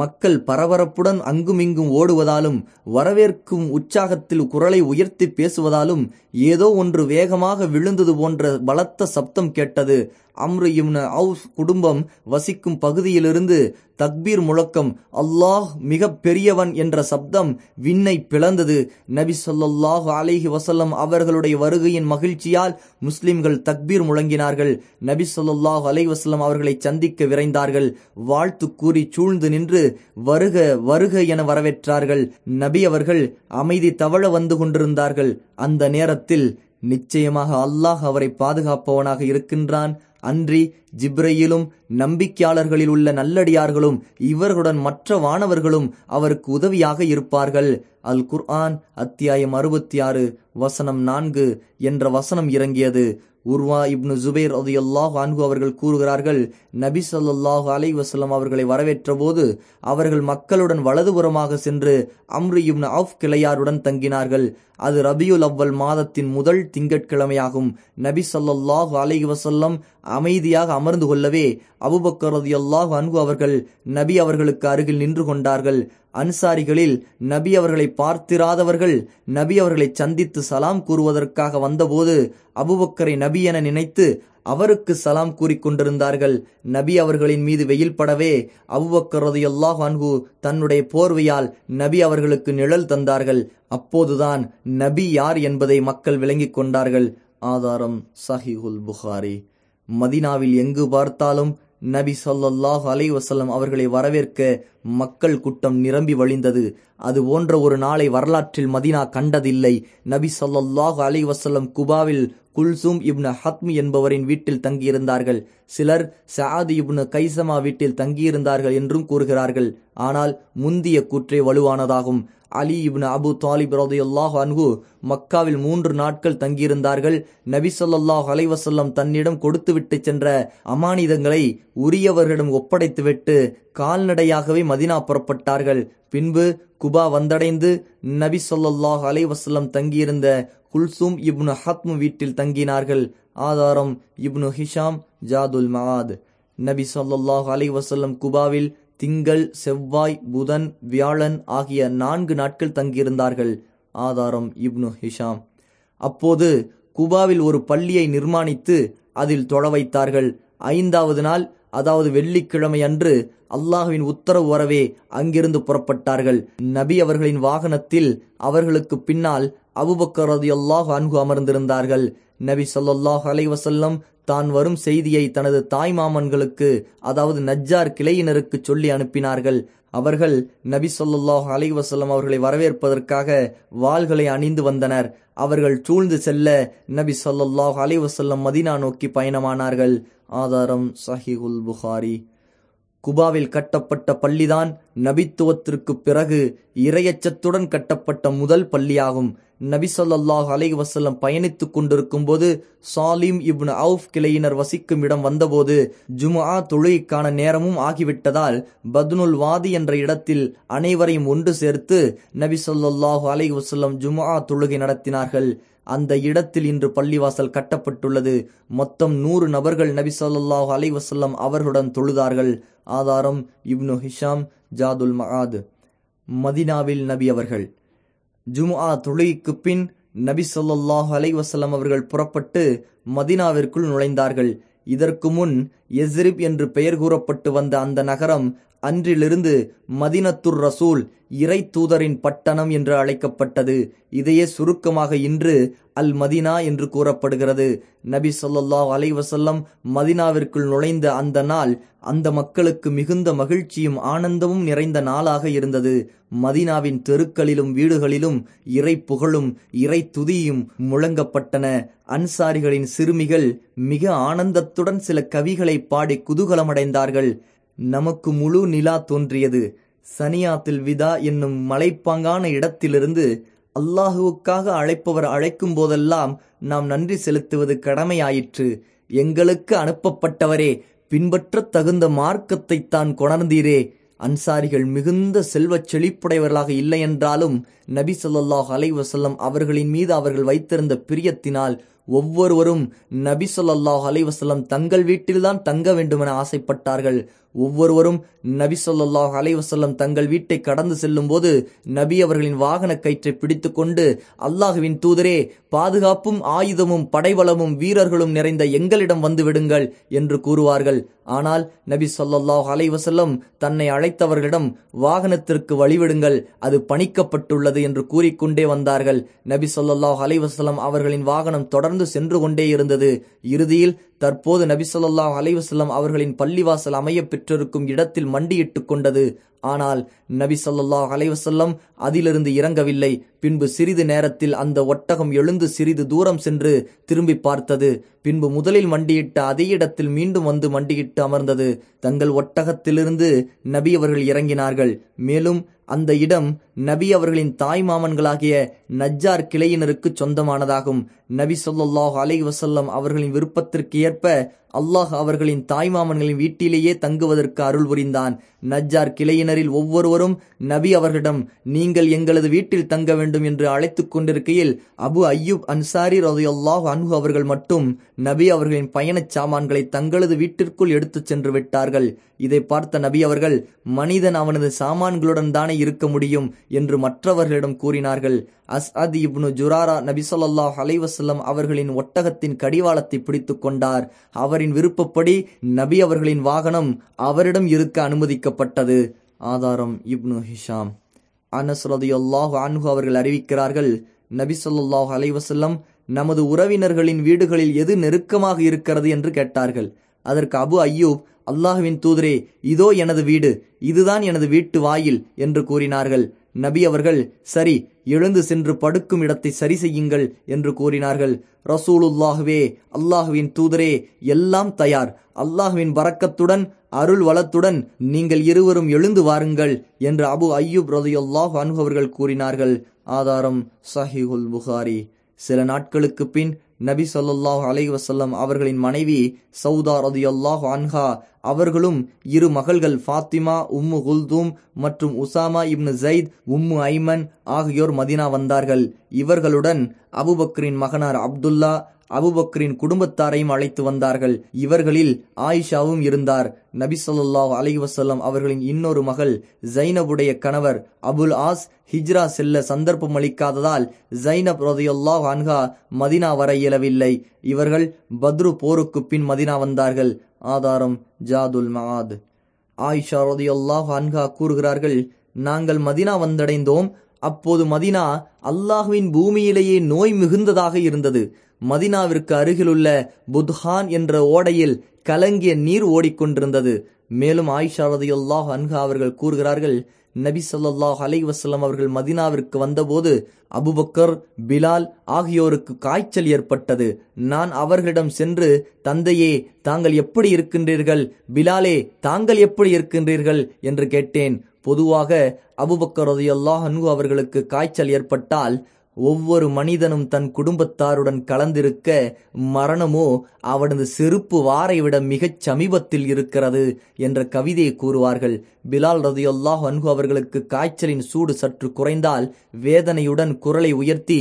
மக்கள் பரபரப்புடன் அங்குமிங்கும் ஓடுவதாலும் வரவேற்கும் உற்சாகத்தில் குரலை உயர்த்தி பேசுவதாலும் ஏதோ ஒன்று வேகமாக விழுந்தது போன்ற பலத்த சப்தம் கேட்டது. அம்ரு இப்னு அவுஸ் குடும்பம் வசிக்கும் பகுதியிலிருந்து தக்பீர் முழக்கம் அல்லாஹ் மிக பெரியவன் என்ற சப்தம் விண்ணை பிளந்தது. நபி சொல்லாஹு அலைஹி வசல்லம் அவர்களுடைய வருகையின் மகிழ்ச்சியால் முஸ்லிம்கள் தக்பீர் முழங்கினார்கள். நபி சொல்லாஹு அலைஹி வசல்லம் அவர்களை சந்திக்க விரைந்தார்கள். வாழ்த்து கூறி சூழ்ந்து நின்று வருக வருக என வரவேற்றார்கள். நபி அவர்கள் அமைதி தவழ வந்து கொண்டிருந்தார்கள். அந்த நேரத்தில் நிச்சயமாக அல்லாஹ் அவரை பாதுகாப்பவனாக இருக்கின்றான். அன்றி ஜிப்ரையிலும் நம்பிக்கையாளர்களில் உள்ள நல்லடியார்களும் இவர்களுடன் மற்ற வானவர்களும் அவருக்கு உதவியாக இருப்பார்கள். அல் குர்ஆன் அத்தியாயம் அறுபத்தி ஆறு வசனம் நான்கு என்ற வசனம் இறங்கியது. உர்வா இப்னு அது அல்லாஹ் அன்கு அவர்கள் கூறுகிறார்கள் நபி சொல்லாஹு அலை வசலம் அவர்களை வரவேற்ற போது அவர்கள் மக்களுடன் வலதுபுறமாக சென்று அம்ரு இப்னு ஆஃப் கிளையாருடன் தங்கினார்கள். அது ரபியுல் அவ்வல் மாதத்தின் முதல் திங்கட்கிழமையாகும். நபி சொல்லாஹு அலைஹி வசல்லம் அமைதியாக அமர்ந்து கொள்ளவே அபுபக்கரது ரதியல்லாஹு அன்பு அவர்கள் நபி அவர்களுக்கு அருகில் நின்று கொண்டார்கள். அன்சாரிகளில் நபி அவர்களை பார்த்திராதவர்கள் நபி அவர்களை சந்தித்து சலாம் கூறுவதற்காக வந்தபோது அபுபக்கரை நபி என நினைத்து அவருக்கு சலாம் கூறிக்கொண்டிருந்தார்கள் நபி அவர்களின் மீது வெயில் படவே அவ்வக்கரது ரதியல்லாஹு அன்ஹு தன்னுடைய போர்வையால் நபி அவர்களுக்கு நிழல் தந்தார்கள். அப்போதுதான் நபி யார் என்பதை மக்கள் விளங்கிக் கொண்டார்கள். ஆதாரம் சஹிஹுல் புகாரி. மதினாவில் எங்கு பார்த்தாலும் நபி ஸல்லல்லாஹு அலை வசல்லம் அவர்களை வரவேற்க மக்கள் கூட்டம் நிரம்பி வழிந்தது. அது போன்ற ஒரு நாளை வரலாற்றில் மதினா கண்டதில்லை. நபி ஸல்லல்லாஹு அலைவசல்லம் குபாவில் குல்சூம் இப்னு ஹத்மி என்பவரின் வீட்டில் தங்கியிருந்தார்கள். சிலர் சஆத் இப்னு கைசமா வீட்டில் தங்கியிருந்தார்கள் என்றும் கூறுகிறார்கள். ஆனால் முந்திய கூற்றே வலுவானதாகும். அலி இப்னு அபு தாலிப் ரதையுல்லாஹ் அன்ஹு மக்காவில் மூன்று நாட்கள் தங்கியிருந்தார்கள். நபி அலைவசல்லம் தன்னிடம் கொடுத்துவிட்டு சென்ற அமானிதங்களை உரியவர்களிடம் ஒப்படைத்துவிட்டு கால்நடையாகவே மதினா புறப்பட்டார்கள். பின்பு குபா வந்தடைந்து நபி ஸல்லல்லாஹு அலைவசல்லம் தங்கியிருந்த குல்சூம் இப்னு ஹத்மு வீட்டில் தங்கினார்கள். ஆதாரம் இப்னு ஹிஷாம் ஜாதுல் மகாத் நபி சொல்லாஹ் அலைவசல்லம் குபாவில் திங்கள் செவ்வாய் புதன் வியாழன் ஆகிய நான்கு நாட்கள் தங்கியிருந்தார்கள். ஆதாரம் இப்னு ஹிஷாம். அப்போது குபாவில் ஒரு பள்ளியை நிர்மாணித்து அதில் தொழ வைத்தார்கள். ஐந்தாவது நாள் அதாவது வெள்ளிக்கிழமை அன்று அல்லாஹுவின் உத்தரவு வரவே அங்கிருந்து புறப்பட்டார்கள். நபி அவர்களின் வாகனத்தில் அவர்களுக்கு பின்னால் அபுபக்கரது அல்லாஹ் அன்ஹு அமர்ந்திருந்தார்கள். நபி சொல்லாஹ் அலைவசல்லம் தான் வரும் செய்தியை தனது தாய் மாமன்களுக்கு அதாவது நஜ்ஜார் கிளையினருக்கு சொல்லி அனுப்பினார்கள். அவர்கள் நபி சொல்லாஹ் அலைஹி வஸல்லம் அவர்களை வரவேற்பதற்காக வாள்களை அணிந்து வந்தனர். அவர்கள் சூழ்ந்து செல்ல நபி சொல்லாஹ் அலைஹி வஸல்லம் மதினா நோக்கி பயணமானார்கள். ஆதாரம் சஹிகுல் புகாரி. குபாவில் கட்டப்பட்ட பள்ளிதான் நபித்துவத்திற்கு பிறகு இரையச்சத்துடன் கட்டப்பட்ட முதல் பள்ளியாகும். நபி அலை வசல்லம் பயணித்துக் கொண்டிருக்கும் போது சாலிம் இப்னு அவுஃப் கிளையினர் வசிக்கும் இடம் வந்தபோது ஜுமா தொழுகைக்கான நேரமும் ஆகிவிட்டதால் பத்னுல் வாதி என்ற இடத்தில் அனைவரையும் ஒன்று சேர்த்து நபி அலை வசல்லம் வஸல்லம் தொழுகை நடத்தினார்கள். அந்த இடத்தில் இன்று பள்ளிவாசல் கட்டப்பட்டுள்ளது. மொத்தம் நூறு நபர்கள் நபி அலை வசல்லம் அவர்களுடன் தொழுதார்கள். ஆதாரம் இப்னு ஹிஷாம் ஜாதுல் மஆத் மதினாவில் நபி அவர்கள். ஜுமுஆ தொழுகைக்கு பின் நபி சொல்லாஹு அலைவசல்லம் அவர்கள் புறப்பட்டு மதினாவிற்குள் நுழைந்தார்கள். இதற்கு முன் எஸ்ரிப் என்று பெயர் கூறப்பட்டு வந்த அந்த நகரம் அன்றிலிருந்து மதினத்துர் ரசூல் இறை தூதரின் பட்டணம் என்று அழைக்கப்பட்டது. இதையே சுருக்கமாக இன்று அல் மதினா என்று கூறப்படுகிறது. நபி சொல்லா அலைவசல்லம் மதினாவிற்குள் நுழைந்த அந்த நாள் அந்த மக்களுக்கு மிகுந்த மகிழ்ச்சியும் ஆனந்தமும் நிறைந்த நாளாக இருந்தது. மதினாவின் தெருக்களிலும் வீடுகளிலும் இறை புகழும் இறை துதியும் முழங்கப்பட்டன. அன்சாரிகளின் சிறுமிகள் மிக ஆனந்தத்துடன் சில கவிகளை பாடி குதூகலமடைந்தார்கள். நமக்கு முழு நிலா தோன்றியது. சனியாத்தில் விதா என்னும் மலைப்பாங்கான இடத்திலிருந்து அல்லாஹுவுக்காக அழைப்பவர் அழைக்கும் போதெல்லாம் நாம் நன்றி செலுத்துவது கடமையாயிற்று. எங்களுக்கு அனுப்பப்பட்டவரே பின்பற்ற தகுந்த மார்க்கத்தை தான் கொணர்ந்தீரே. அன்சாரிகள் மிகுந்த செல்வச் செழிப்புடையவர்களாக இல்லையென்றாலும் நபி சொல்லாஹ் அலைவசல்லம் அவர்களின் மீது அவர்கள் வைத்திருந்த பிரியத்தினால் ஒவ்வொருவரும் நபி சொல்லாஹ் அலைவசல்லம் தங்கள் வீட்டில்தான் தங்க வேண்டுமென ஆசைப்பட்டார்கள். ஒவ்வொருவரும் நபி சொல்லாஹ் அலைவசல்லம் தங்கள் வீட்டை கடந்து செல்லும் போது நபி அவர்களின் வாகன கயிற்றை பிடித்துக்கொண்டு அல்லாஹுவின் தூதரே பாதுகாப்பும் ஆயுதமும் படைவளமும் வீரர்களும் நிறைந்த எங்களிடம் வந்து விடுங்கள் என்று கூறுவார்கள். ஆனால் நபி சொல்லாஹ் அலைவசல்லம் தன்னை அழைத்தவர்களிடம் வாகனத்திற்கு வழிவிடுங்கள் அது பணிக்கப்பட்டுள்ளது என்று கூறிக்கொண்டே வந்தார்கள். நபி சொல்லாஹ் அலைவசல்லம் அவர்களின் வாகனம் தொடர்ந்து சென்று கொண்டே இருந்தது. இறுதியில் தற்போது நபி ஸல்லல்லாஹு அலைஹி அவர்களின் பள்ளிவாசல் அமைய பெற்றிருக்கும் இடத்தில் மண்டியிட்டு கொண்டது. ஆனால் நபி ஸல்லல்லாஹு அதிலிருந்து இறங்கவில்லை. பின்பு சிறிது நேரத்தில் அந்த ஒட்டகம் எழுந்து சிறிது தூரம் சென்று திரும்பி பார்த்தது. பின்பு முதலில் மண்டியிட்ட அதே இடத்தில் மீண்டும் வந்து மண்டியிட்டு அமர்ந்தது. தங்கள் ஒட்டகத்திலிருந்து நபி அவர்கள் இறங்கினார்கள். மேலும் அந்த இடம் நபி அவர்களின் தாய் மாமன்களாகிய நஜ்ஜார் கிளையினருக்கு சொந்தமானதாகும். நபி ஸல்லல்லாஹு அலை வசல்லம் அவர்களின் விருப்பத்திற்கு ஏற்ப அல்லாஹ் அவர்களின் தாய்மாமன்களின் வீட்டிலேயே தங்குவதற்கு அருள் புரிந்தான். நஜ்ஜார் கிளையினரில் ஒவ்வொருவரும் நபி அவர்களிடம் நீங்கள் எங்களது வீட்டில் தங்க வேண்டும் என்று அழைத்துக் கொண்டிருக்கையில் அபு ஐயூப் அன்சாரி ரலியல்லாஹு அன்பு அவர்கள் மட்டும் நபி அவர்களின் பயணச் சாமான்களை தங்களது வீட்டிற்குள் எடுத்துச் சென்று விட்டார்கள். இதை பார்த்த நபி அவர்கள் மனிதன் அவனது சாமான்களுடன் தானே இருக்க முடியும் என்று மற்றவர்களிடம் கூறினார்கள். அஸ்அத் இப்னு ஜுராரா நபி சொல்லாஹ் அலைவசல்லம் அவர்களின் ஒட்டகத்தின் கடிவாளத்தை பிடித்து கொண்டார். அவரின் விருப்பப்படி நபி அவர்களின் வாகனம் அவரிடம் இருக்க அனுமதிக்கப்பட்டது. ஆதாரம் இப்னு ஹிஷாம். அனஸ் ரலியல்லாஹு அன்ஹு அவர்கள் அறிவிக்கிறார்கள் நபி சொல்லாஹ் அலைவசல்லம் நமது உறவினர்களின் வீடுகளில் எது நெருக்கமாக இருக்கிறது என்று கேட்டார்கள். அதற்கு அபு அய்யூப் அல்லாஹுவின் தூதரே இதோ எனது வீடு இதுதான் எனது வீட்டு வாயில் என்று கூறினார்கள். நபி அவர்கள் சரி எழுந்து சென்று படுக்கும் இடத்தை சரி செய்யுங்கள் என்று கூறினார்கள். ரசூலுல்லாகவே அல்லாஹுவின் தூதரே எல்லாம் தயார். அல்லாஹுவின் பறக்கத்துடன் அருள் வளத்துடன் நீங்கள் இருவரும் எழுந்து வாருங்கள் என்று அபு அய்யூப் ரதியுல்லாஹ் அனுபவர்கள் கூறினார்கள். ஆதாரம் சஹிஹுல் புகாரி. சில நாட்களுக்கு பின் நபி ஸல்லல்லாஹு அலை வசல்லம் அவர்களின் மனைவி சவுதா ரதி அல்லாஹ் அன்ஹா அவர்களும் இரு மகள்கள் ஃபாத்திமா உம்மு குல்தூம் மற்றும் Usama ibn Zaid Umm Ayman ஆகியோர் மதினா வந்தார்கள். இவர்களுடன் அபுபக்ரின் மகனார் அப்துல்லா அபுபக்ரின் குடும்பத்தாரையும் அழைத்து வந்தார்கள். இவர்களில் ஆயிஷாவும் இருந்தார். நபி ஸல்லல்லாஹு அலைஹி அவர்களின் இன்னொரு மகள் ஜைனபுடைய கணவர் அபுல் ஆஸ் ஹிஜ்ரா செல்ல சந்தர்ப்பம் அளிக்காததால் ஜைனப் ரதையொல்லாஹ் அன்ஹா மதினா வர இயலவில்லை. இவர்கள் பத்ரு போருக்கு பின் மதினா வந்தார்கள். ஆதாரம் ஜாதுல் மஆத். ஆயிஷா ரதையொல்லாஹ் அன்ஹா கூறுகிறார்கள் நாங்கள் மதினா வந்தடைந்தோம். அப்போது மதினா அல்லாஹுவின் பூமியிலேயே நோய் மிகுந்ததாக இருந்தது. மதினாவிற்கு அருகிலுள்ள புத்ஹான் என்ற ஓடையில் கலங்கிய நீர் ஓடிக்கொண்டிருந்தது. மேலும் ஆயிஷா ரதியுல்லாஹ் அன்ஹா அவர்கள் கூறுகிறார்கள் நபி சொல்லாஹ் அலை வசலம் அவர்கள் மதினாவிற்கு வந்தபோது அபுபக்கர் பிலால் ஆகியோருக்கு காய்ச்சல் ஏற்பட்டது. நான் அவர்களிடம் சென்று தந்தையே தாங்கள் எப்படி இருக்கின்றீர்கள்? பிலாலே தாங்கள் எப்படி இருக்கின்றீர்கள்? என்று கேட்டேன். பொதுவாக அபுபக்கர் ரதியல்லாஹ் அவர்களுக்கு காய்ச்சல் ஏற்பட்டால் ஒவ்வொரு மனிதனும் தன் குடும்பத்தாருடன் கலந்திருக்க மரணமோ அவனது செருப்பு வாரை விட மிகச் சமீபத்தில் இருக்கிறது என்ற கவிதையை கூறுவார்கள். பிலால் ரதியுல்லாஹ் அன்ஹு அவர்களுக்கு காய்ச்சலின் சூடு சற்று குறைந்தால் வேதனையுடன் குரலை உயர்த்தி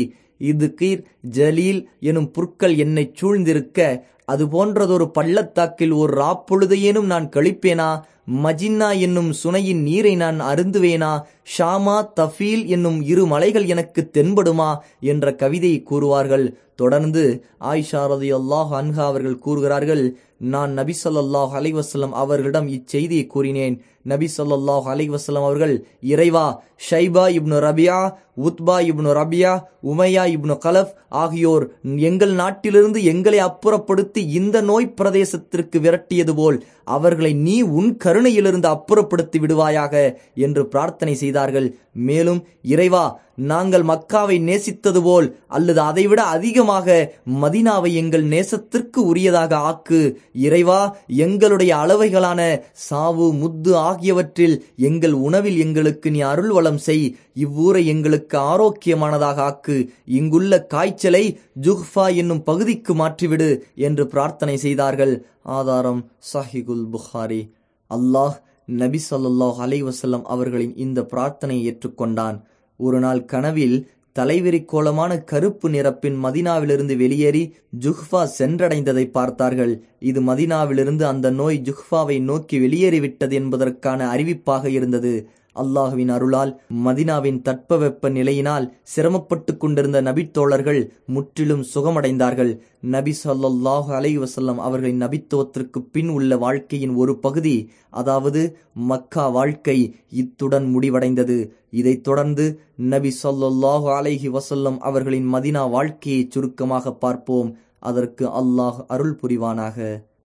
இது கீர் ஜலீல் எனும் புற்கள் என்னை சூழ்ந்திருக்க அது போன்றதொரு பள்ளத்தாக்கில் ஒரு ராப்பொழுதையேனும் நான் கழிப்பேனா? மஜின்னா என்னும் சுனையின் நீரை நான் அருந்துவேனா? ஷாமா தஃபீல் என்னும் இரு மலைகள் எனக்கு தென்படுமா? என்ற கவிதையை கூறுவார்கள். தொடர்ந்து ஆயிஷா ரதி அல்லாஹ் அன்ஹா அவர்கள் கூறுகிறார்கள் நான் நபி சொல்லாஹ் அலைஹி அவர்களிடம் இச்செய்தியை கூறினேன். நபி சொல்லாஹ் அலைஹி அவர்கள் இறைவா ஷைபா இப்னு ரபியா உத்பா இப்னு ரபியா உமையா இப்னு கலஃப் ஆகியோர் எங்கள் நாட்டிலிருந்து எங்களை அப்புறப்படுத்தி இந்த நோய் பிரதேசத்திற்கு விரட்டியது போல் அவர்களை நீ உன் கருணையிலிருந்து அப்புறப்படுத்தி விடுவாயாக என்று பிரார்த்தனை செய்தார்கள். மேலும் இறைவா நாங்கள் மக்காவை நேசித்தது போல் அல்லது அதைவிட அதிகமாக மதினாவை எங்கள் நேசத்திற்கு உரியதாக ஆக்கு. இறைவா எங்களுடைய அளவைகளான சாவு முத்து ஆகியவற்றில் எங்கள் உணவில் எங்களுக்கு நீ அருள் வளம் செய். இவ்வூரை எங்களுக்கு ஆரோக்கியமானதாக ஆக்கு. இங்குள்ள காய்ச்சலை ஜுஹ்ஃபா என்னும் பகுதிக்கு மாற்றிவிடு என்று பிரார்த்தனை செய்தார்கள். ஆதாரம் சஹிகுல் புகாரி. அல்லாஹ் நபி சொல்லாஹ் அலைஹி அவர்களின் இந்த பிரார்த்தனையை ஏற்றுக்கொண்டான். ஒரு நாள் கனவில் தலைவிரி கோலமான கருப்பு நிறப்பின் மதினாவிலிருந்து வெளியேறி ஜுஹ்ஃபா சென்றடைந்ததை பார்த்தார்கள். இது மதினாவிலிருந்து அந்த நோய் ஜுஹ்ஃபாவை நோக்கி வெளியேறிவிட்டது என்பதற்கான அறிவிப்பாக இருந்தது. அல்லாஹுவின் அருளால் மதினாவின் தட்பவெப்ப நிலையினால் சிரமப்பட்டு கொண்டிருந்த நபித்தோழர்கள் முற்றிலும் சுகமடைந்தார்கள். நபி சொல்லாஹு அலை வசல்லம் அவர்களின் நபித்துவத்திற்கு பின் உள்ள வாழ்க்கையின் ஒரு பகுதி அதாவது மக்கா வாழ்க்கை இத்துடன் முடிவடைந்தது. இதைத் தொடர்ந்து நபி சொல்லாஹு அலைஹி வசல்லம் அவர்களின் மதினா வாழ்க்கையை சுருக்கமாக பார்ப்போம். அதற்கு அல்லாஹ் அருள் புரிவானாக.